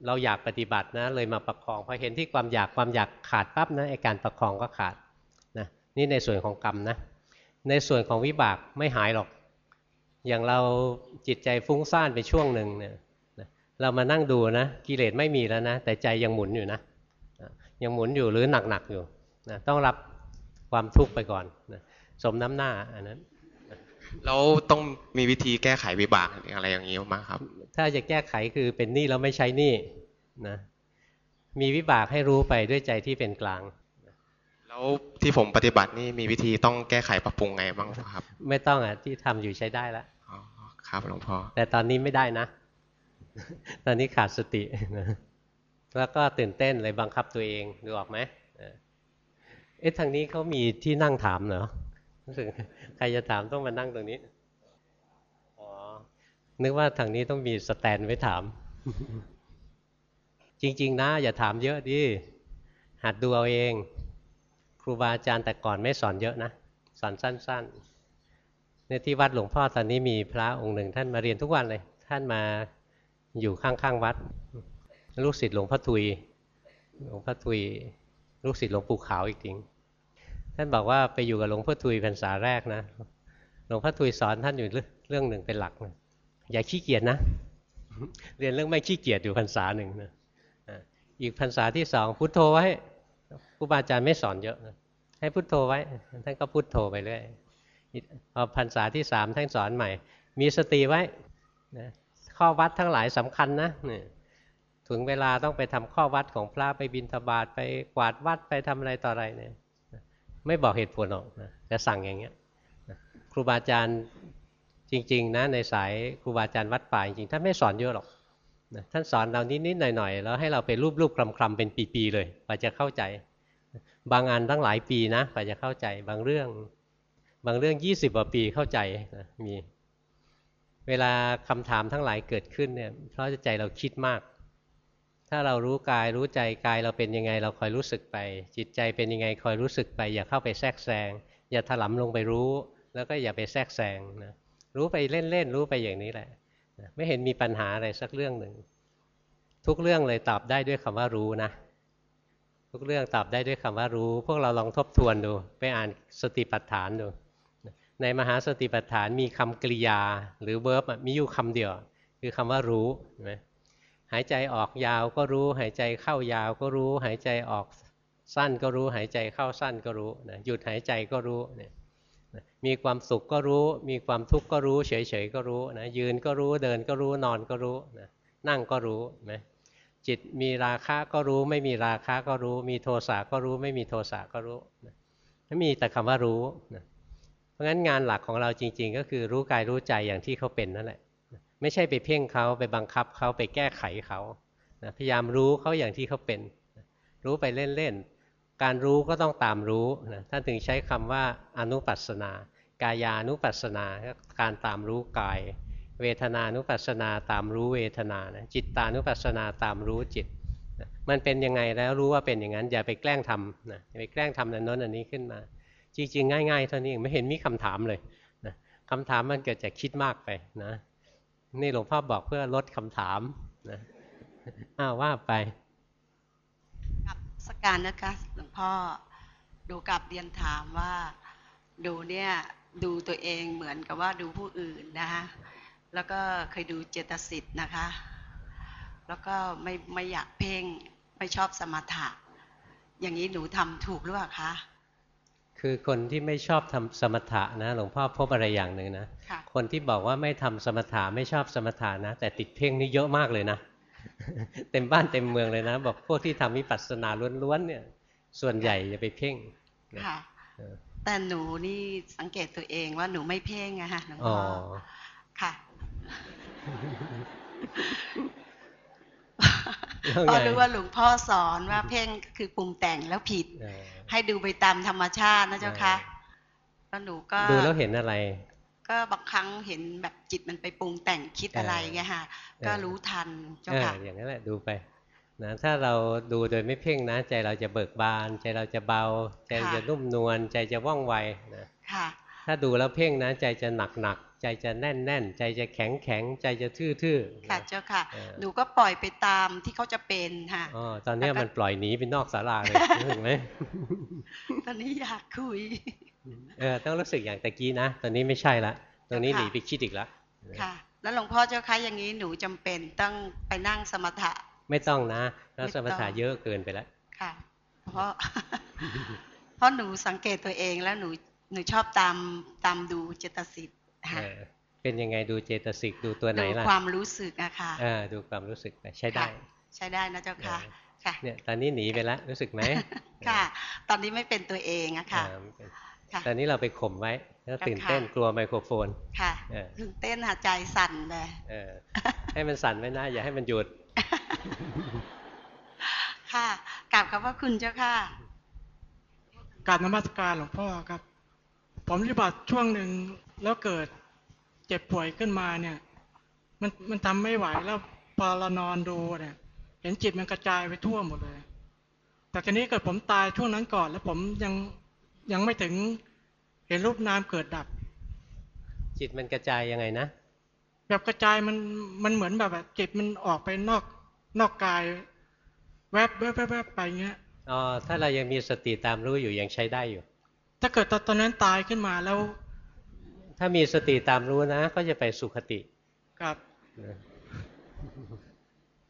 เราอยากปฏิบัตินะเลยมาประคองพอเห็นที่ความอยากความอยากขาดปั๊บนะไอการประคองก็ขาดนะนี่ในส่วนของกรรมนะในส่วนของวิบากไม่หายหรอก อย่างเราจิตใจฟุ้งซ่านไปช่วงหนึ่งเนี่ยเรามานั่งดูนะกิเลสไม่มีแล้วนะ แต่ใจยังหมุนอยู่นะยังหมุนอยู่หรือหนักๆอยู่นะต้องรับความทุกข์ไปก่อนนะสมน้ำหน้าอันนั้นแล้วต้องมีวิธีแก้ไขวิบากอะไรอย่างนี้มั้งครับ ถ้าจะแก้ไขคือเป็นหนี้แล้วไม่ใช้หนี้นะมีวิบากให้รู้ไปด้วยใจที่เป็นกลาง แล้วที่ผมปฏิบัตินี่มีวิธีต้องแก้ไขปรับปรุงไงบ้างครับ ไม่ต้องอะที่ทำอยู่ใช้ได้แล้วครับหลวงพ่อแต่ตอนนี้ไม่ได้นะ ตอนนี้ขาดสตินะแล้วก็ตื่นเต้นเลยบังคับตัวเองดูออกไหมเอ๊ะทางนี้เขามีที่นั่งถามเหรอรู้สึกใครจะถามต้องมานั่งตรงนี้อ๋อนึกว่าทางนี้ต้องมีสแตนไว้ถาม จริง ๆ นะ อย่าถามเยอะดิหัดดูเอาเอง ครูบาอาจารย์แต่ก่อนไม่สอนเยอะนะ สอนสั้นๆในที่วัดหลวงพ่อตอนนี้มีพระองค์หนึ่ง ท่านมาเรียนทุกวันเลย ท่านมาอยู่ข้างๆวัด ลูกศิษย์หลวงพ่อทุย หลวงพ่อทุย ลูกศิษย์หลวงปู่ขาวอีกจริง ท่านบอกว่าไปอยู่กับหลวงพ่อทุยพรรษาแรกนะ หลวงพ่อทุยสอนท่านอยู่เรื่องหนึ่งเป็นหลักนะอย่าขี้เกียจนะ เรียนเรื่องไม่ขี้เกียจอยู่พรรษาหนึ่งนะอีกพรรษาที่สองพุทโธไว้ ครูบาอาจารย์ไม่สอนเยอะนะให้พุทโธไว้ ท่านก็พุทโธไปเรื่อยพอพรรษาที่สามท่านสอนใหม่ มีสติไว้นะข้อวัดทั้งหลายสำคัญนะเนี่ยถึงเวลาต้องไปทำข้อวัดของพระไปบินทบาทไปกวาดวัดไปทำอะไรต่ออะไรเนี่ยไม่บอกเหตุผลหรอกนะแต่สั่งอย่างเงี้ยครูบาอาจารย์จริง ๆ นะในสายครูบาอาจารย์วัดป่าจริงๆท่านไม่สอนเยอะหรอก นะท่านสอนเรานิดๆหน่อยๆแล้วให้เราไปรูปๆคลำๆเป็นปีๆเลยกว่าจะเข้าใจ บางอันตั้งหลายปีนะกว่าจะเข้าใจ บางเรื่อง บางเรื่องยี่สิบกว่าปีเข้าใจนะมีเวลาคำถามทั้งหลายเกิดขึ้นเนี่ย เพราะใจเราคิดมาก ถ้าเรารู้กายรู้ใจกายเราเป็นยังไง เราคอยรู้สึกไป จิตใจเป็นยังไงคอยรู้สึกไป อย่าเข้าไปแทรกแซงอย่าถลำลงไปรู้ แล้วก็อย่าไปแทรกแซงนะรู้ไปเล่นๆรู้ไปอย่างนี้แหละ ไม่เห็นมีปัญหาอะไรสักเรื่องหนึ่ง ทุกเรื่องเลยตอบได้ด้วยคำว่ารู้นะ ทุกเรื่องตอบได้ด้วยคำว่ารู้ พวกเราลองทบทวนดู ไปอ่านสติปัฏฐานดู ในมหาสติปัฏฐานมีคำกริยาหรือเวิร์บมีอยู่คำเดียว คือคำว่ารู้หมหายใจออกยาวก็รู้ หายใจเข้ายาวก็รู้ หายใจออกสั้นก็รู้ หายใจเข้าสั้นก็รู้นะหยุดหายใจก็รู้เนี่ย มีความสุขก็รู้ มีความทุกข์ก็รู้ เฉยๆก็รู้นะยืนก็รู้เดินก็รู้นอนก็รู้นะนั่งก็รู้นะจิตมีราคะก็รู้ ไม่มีราคะก็รู้ มีโทสะก็รู้ ไม่มีโทสะก็รู้นะไม่มีแต่คำว่ารู้นะเพราะงั้นงานหลักของเราจริง ๆ ก็คือรู้กายรู้ใจอย่างที่เขาเป็นนั่นแหละ ไม่ใช่ไปเพ่งเขาไปบังคับเขาไปแก้ไขเขานะพยายามรู้เขาอย่างที่เขาเป็น รู้ไปเล่นๆ การรู้ก็ต้องตามรู้นะท่านถึงใช้คำว่าอนุปัสนา กายานุปัสนาการตามรู้กาย เวทนานุปัสนาตามรู้เวทนานะจิตตานุปัสนาตามรู้จิตนะมันเป็นยังไงแล้วรู้ว่าเป็นอย่างนั้นอย่าไปแกล้งทำนะอย่าไปแกล้งทำนั้นน้นอันนี้ขึ้นมา จริงๆ ง่ายๆเท่านี้ไม่เห็นมีคำถามเลยนะคำถามมันเกิดจากคิดมากไปนะนี่หลวงพ่อบอกเพื่อลดคำถามนะอ้าวว่าไป สการนะคะหลวงพ่อดูกับเรียนถามว่าดูเนี่ยดูตัวเองเหมือนกับว่าดูผู้อื่นนะคะแล้วก็เคยดูเจตสิทธ์นะคะ แล้วก็ไม่ไม่อยากเพ่งไม่ชอบสมถะ อย่างนี้หนูทำถูกหรือเปล่าคะคือคนที่ไม่ชอบทำสมถะนะหลวงพ่อพบอะไรอย่างหนึ่งนะ คนที่บอกว่าไม่ทำสมถะไม่ชอบสมถะนะ แต่ติดเพ่งนี่เยอะมากเลยนะ เต็มบ้านเต็มเมืองเลยนะ บอกพวกที่ทำวิปัสสนาล้วนๆเนี่ย ส่วนใหญ่จะไปเพ่งค่ะแต่หนูนี่สังเกตตัวเองว่าหนูไม่เพ่งอะค่ะหลวงพ่อค่ะพอรู้ว่าหลวงพ่อสอนว่าเพ่งคือปรุงแต่งแล้วผิด ให้ดูไปตามธรรมชาตินะเจ้าค่ะแล้วหนูก็ดูแล้วเห็นอะไร ก็บางครั้งเห็นแบบจิตมันไปปรุงแต่งคิดอะไรไงค่ะก็รู้ทันเจ้าค่ะอย่างนั้นแหละดูไปนะถ้าเราดูโดยไม่เพ่งนะ ใจเราจะเบิกบาน ใจเราจะเบา ใจจะนุ่มนวลใจจะว่องไวนะถ้าดูแล้วเพ่งนะ ใจจะหนักหนัก ใจจะแน่นแน่นใจจะแข็งแข็งใจจะทื่อทื่อค่ะเจ้าค่ะหนูก็ปล่อยไปตามที่เขาจะเป็นค่ะอ๋อตอนนี้มันปล่อยหนีไปนอกศาลาเลยรู้ไหมตอนนี้อยากคุยเออต้องรู้สึกอย่างตะกี้นะตอนนี้ไม่ใช่ละตรงนี้หนีไปคิดอีกแล้วค่ะ แล้วหลวงพ่อเจ้าคะอย่างนี้หนูจำเป็นต้องไปนั่งสมถะ ไม่ต้องนะแล้วสมถะเยอะเกินไปแล้วค่ะเพราะเพราะหนูสังเกตตัวเองแล้วหนูหนูชอบตามตามดูเจตสิก เป็นยังไงดูเจตสิกดูตัวไหนล่ะดูความรู้สึกอะค่ะดูความรู้สึกไปใช้ได้ ใช้ได้นะเจ้าค่ะค่ะเนี่ยตอนนี้หนีไปแล้วรู้สึกไหมค่ะ ตอนนี้ไม่เป็นตัวเองอะค่ะตอนนี้เราไปข่มไว้แล้วตื่นเต้นกลัวไมโครโฟนค่ะตื่นเต้นหายใจสั่นเลยให้มันสั่นไว้นะอย่าให้มันหยุด ค่ะกราบขอบพระคุณเจ้าค่ะกราบนมัสการหลวงพ่อครับ ผมปฏิบัติช่วงหนึ่ง แล้วเกิดเจ็บป่วยขึ้นมาเนี่ย มันมันทำไม่ไหวแล้วพอเรานอนดูเนี่ย เห็นจิตมันกระจายไปทั่วหมดเลย แต่ทีนี้เกิดผมตายช่วงนั้นก่อน แล้วผมยังยังไม่ถึงเห็นรูปนามเกิดดับ จิตมันกระจายยังไงนะแบบกระจายมันมันเหมือนแบบจิตมันออกไปนอกนอกกาย แวบแวบแวบไปเงี้ยอ๋อถ้าเรายังมีสติตามรู้อยู่ยังใช้ได้อยู่ ถ้าเกิดตอนนั้นตายขึ้นมาแล้ว ถ้ามีสติตามรู้นะ ก็จะไปสุขติ ครับ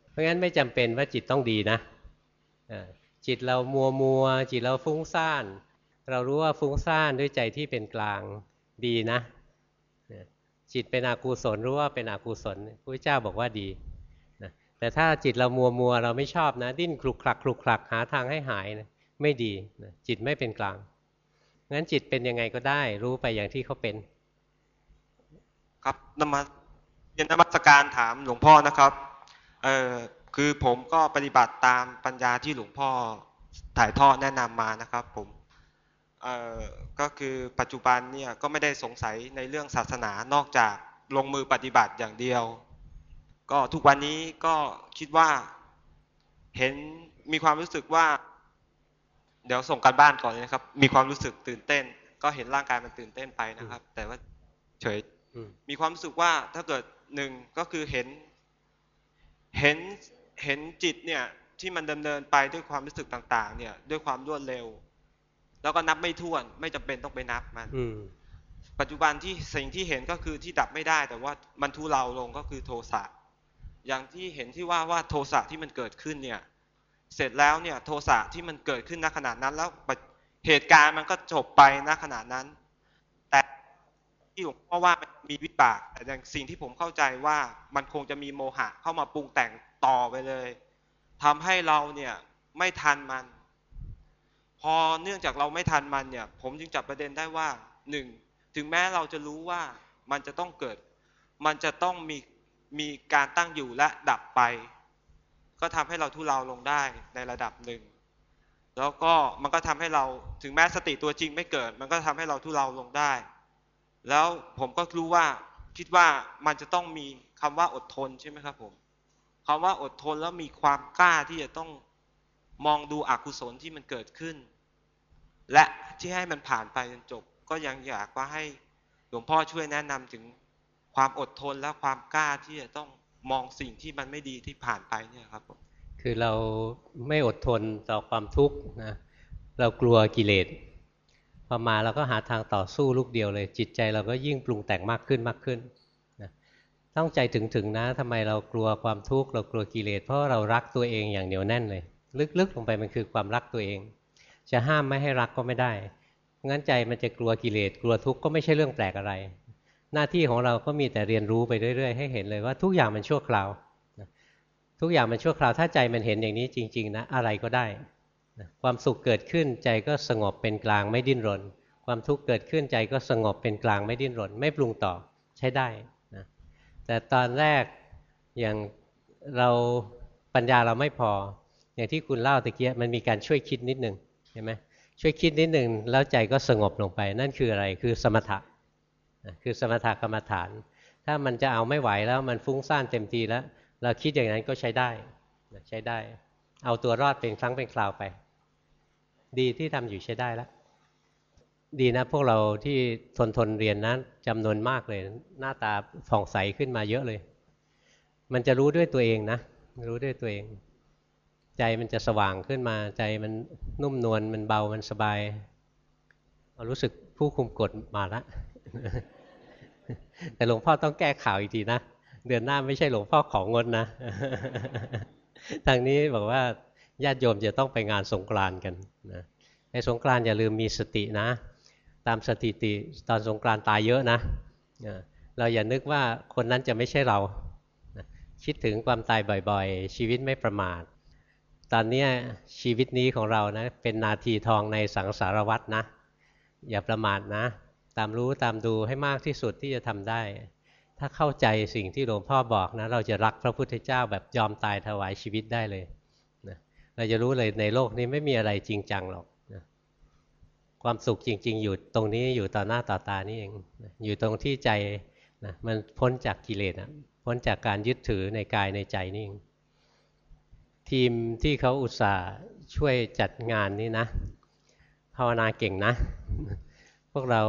เพราะงั้นไม่จำเป็นว่าจิตต้องดีนะจิตเรามัวมัว จิตเราฟุ้งซ่าน เรารู้ว่าฟุ้งซ่านด้วยใจที่เป็นกลางดีนะ จิตเป็นอกุศลรู้ว่าเป็นอกุศลพระเจ้าบอกว่าดีนะแต่ถ้าจิตเรามัวมัวเราไม่ชอบนะ ดิ้นคลุกคลักคลุกคลักหาทางให้หายนะไม่ดีนะจิตไม่เป็นกลางงั้นจิตเป็นยังไงก็ได้ รู้ไปอย่างที่เขาเป็น ครับนมัสเรียนนมัสการถามหลวงพ่อนะครับเออคือผมก็ปฏิบัติตามปัญญาที่หลวงพ่อถ่ายทอดแนะนำมานะครับ ผมเออก็คือปัจจุบันเนี่ยก็ไม่ได้สงสัยในเรื่องศาสนานอกจากลงมือปฏิบัติอย่างเดียว ก็ทุกวันนี้ก็คิดว่าเห็นมีความรู้สึกว่า เดี๋ยวส่งกันบ้านก่อนนะครับ มีความรู้สึกตื่นเต้น ก็เห็นร่างกายมันตื่นเต้นไปนะครับ แต่ว่าเฉย มีความรู้สึกว่าถ้าเกิดหนึ่งก็คือเห็น เห็นเห็นจิตเนี่ยที่มันดำเนินไปด้วยความรู้สึกต่าง ๆ เนี่ยด้วยความรวดเร็ว แล้วก็นับไม่ถ้วน ไม่จำเป็นต้องไปนับมันปัจจุบันที่สิ่งที่เห็นก็คือที่ดับไม่ได้ แต่ว่ามันทุเลาลงก็คือโทสะอย่างที่เห็นที่ว่าว่าโทสะที่มันเกิดขึ้นเนี่ย เสร็จแล้วเนี่ย โทสะที่มันเกิดขึ้นณขณะนั้น แล้วเหตุการณ์มันก็จบไปณขณะนั้นแต่ ที่หลวงพ่อว่ามันมีวิบาก แต่อย่างสิ่งที่ผมเข้าใจว่ามันคงจะมีโมหะเข้ามาปรุงแต่งต่อไปเลยทำให้เราเนี่ยไม่ทันมัน พอเนื่องจากเราไม่ทันมันเนี่ย ผมจึงจับประเด็นได้ว่าหนึ่งถึงแม้เราจะรู้ว่ามันจะต้องเกิด มันจะต้องมีมีการตั้งอยู่และดับไป ก็ทำให้เราทุเลาลงได้ในระดับหนึ่งแล้วก็มันก็ทำให้เราถึงแม้สติตัวจริงไม่เกิด มันก็ทำให้เราทุเลาลงได้ แล้วผมก็รู้ว่าคิดว่ามันจะต้องมีคำว่าอดทนใช่ไหมครับผมคำว่าอดทนแล้วมีความกล้าที่จะต้องมองดูอกุศลที่มันเกิดขึ้น และที่ให้มันผ่านไปจนจบ ก็ยังอยากว่าให้หลวงพ่อช่วยแนะนำถึงความอดทนและความกล้าที่จะต้องมองสิ่งที่มันไม่ดีที่ผ่านไปเนี่ยครับผมคือเราไม่อดทนต่อความทุกข์นะเรากลัวกิเลส พอมาเราก็หาทางต่อสู้ลูกเดียวเลย จิตใจเราก็ยิ่งปรุงแต่งมากขึ้นมากขึ้นนะต้องใจถึงถึงนะทำไมเรากลัวความทุกข์เรากลัวกิเลสเพราะเรารักตัวเองอย่างเหนียวแน่นเลย ลึกๆลงไปมันคือความรักตัวเอง จะห้ามไม่ให้รักก็ไม่ได้งั้นใจมันจะกลัวกิเลสกลัวทุกข์ก็ไม่ใช่เรื่องแปลกอะไร หน้าที่ของเราก็มีแต่เรียนรู้ไปเรื่อยๆ ให้เห็นเลยว่าทุกอย่างมันชั่วคราวทุกอย่างมันชั่วคราวถ้าใจมันเห็นอย่างนี้จริง ๆ นะ อะไรก็ได้ ความสุขเกิดขึ้นใจก็สงบเป็นกลางไม่ดิ้นรน ความทุกข์เกิดขึ้นใจก็สงบเป็นกลางไม่ดิ้นรน ไม่ปรุงต่อใช้ได้นะแต่ตอนแรกอย่างเราปัญญาเราไม่พอ อย่างที่คุณเล่าตะเกียมันมีการช่วยคิดนิดหนึ่งเห็นไหมช่วยคิดนิดหนึ่งแล้วใจก็สงบลงไป นั่นคืออะไรคือสมถะคือสมถะกรรมฐาน ถ้ามันจะเอาไม่ไหวแล้วมันฟุ้งซ่านเต็มทีแล้ว เราคิดอย่างนั้นก็ใช้ได้ใช้ได้ เอาตัวรอดเป็นครั้งเป็นคราวไป ดีที่ทำอยู่ใช้ได้แล้วดีนะพวกเราที่ทนทนเรียนนะจำนวนมากเลย หน้าตาผ่องใสขึ้นมาเยอะเลย มันจะรู้ด้วยตัวเองนะ รู้ด้วยตัวเอง ใจมันจะสว่างขึ้นมา ใจมันนุ่มนวลมันเบามันสบายเรารู้สึกผู้คุมกฎมาแล้วแต่หลวงพ่อต้องแก้ข่าวอีกทีนะ เดือนหน้าไม่ใช่หลวงพ่อของงดนะ ทางนี้บอกว่า ญาติโยมจะต้องไปงานสงกรานกันนะในสงกรานอย่าลืมมีสตินะ ตามสถิติตอนสงกรานตายเยอะนะ เราอย่านึกว่าคนนั้นจะไม่ใช่เรา คิดถึงความตายบ่อยๆ ชีวิตไม่ประมาท ตอนนี้ชีวิตนี้ของเรานะเป็นนาทีทองในสังสารวัตรนะ อย่าประมาทนะ ตามรู้ตามดูให้มากที่สุดที่จะทำได้ ถ้าเข้าใจสิ่งที่หลวงพ่อบอกนะ เราจะรักพระพุทธเจ้าแบบยอมตายถวายชีวิตได้เลย เราจะรู้เลยในโลกนี้ไม่มีอะไรจริงจังหรอกนะความสุขจริง ๆ อยู่ตรงนี้อยู่ต่อหน้าต่อตานี่เองนะอยู่ตรงที่ใจนะมันพ้นจากกิเลสนะพ้นจากการยึดถือในกายในใจนี่เองทีมที่เขาอุตส่าห์ช่วยจัดงานนี้นะ ภาวนาเก่งนะ พวกเรา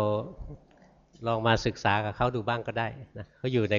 ลองมาศึกษากับเขาดูบ้างก็ได้นะเขาอยู่ใน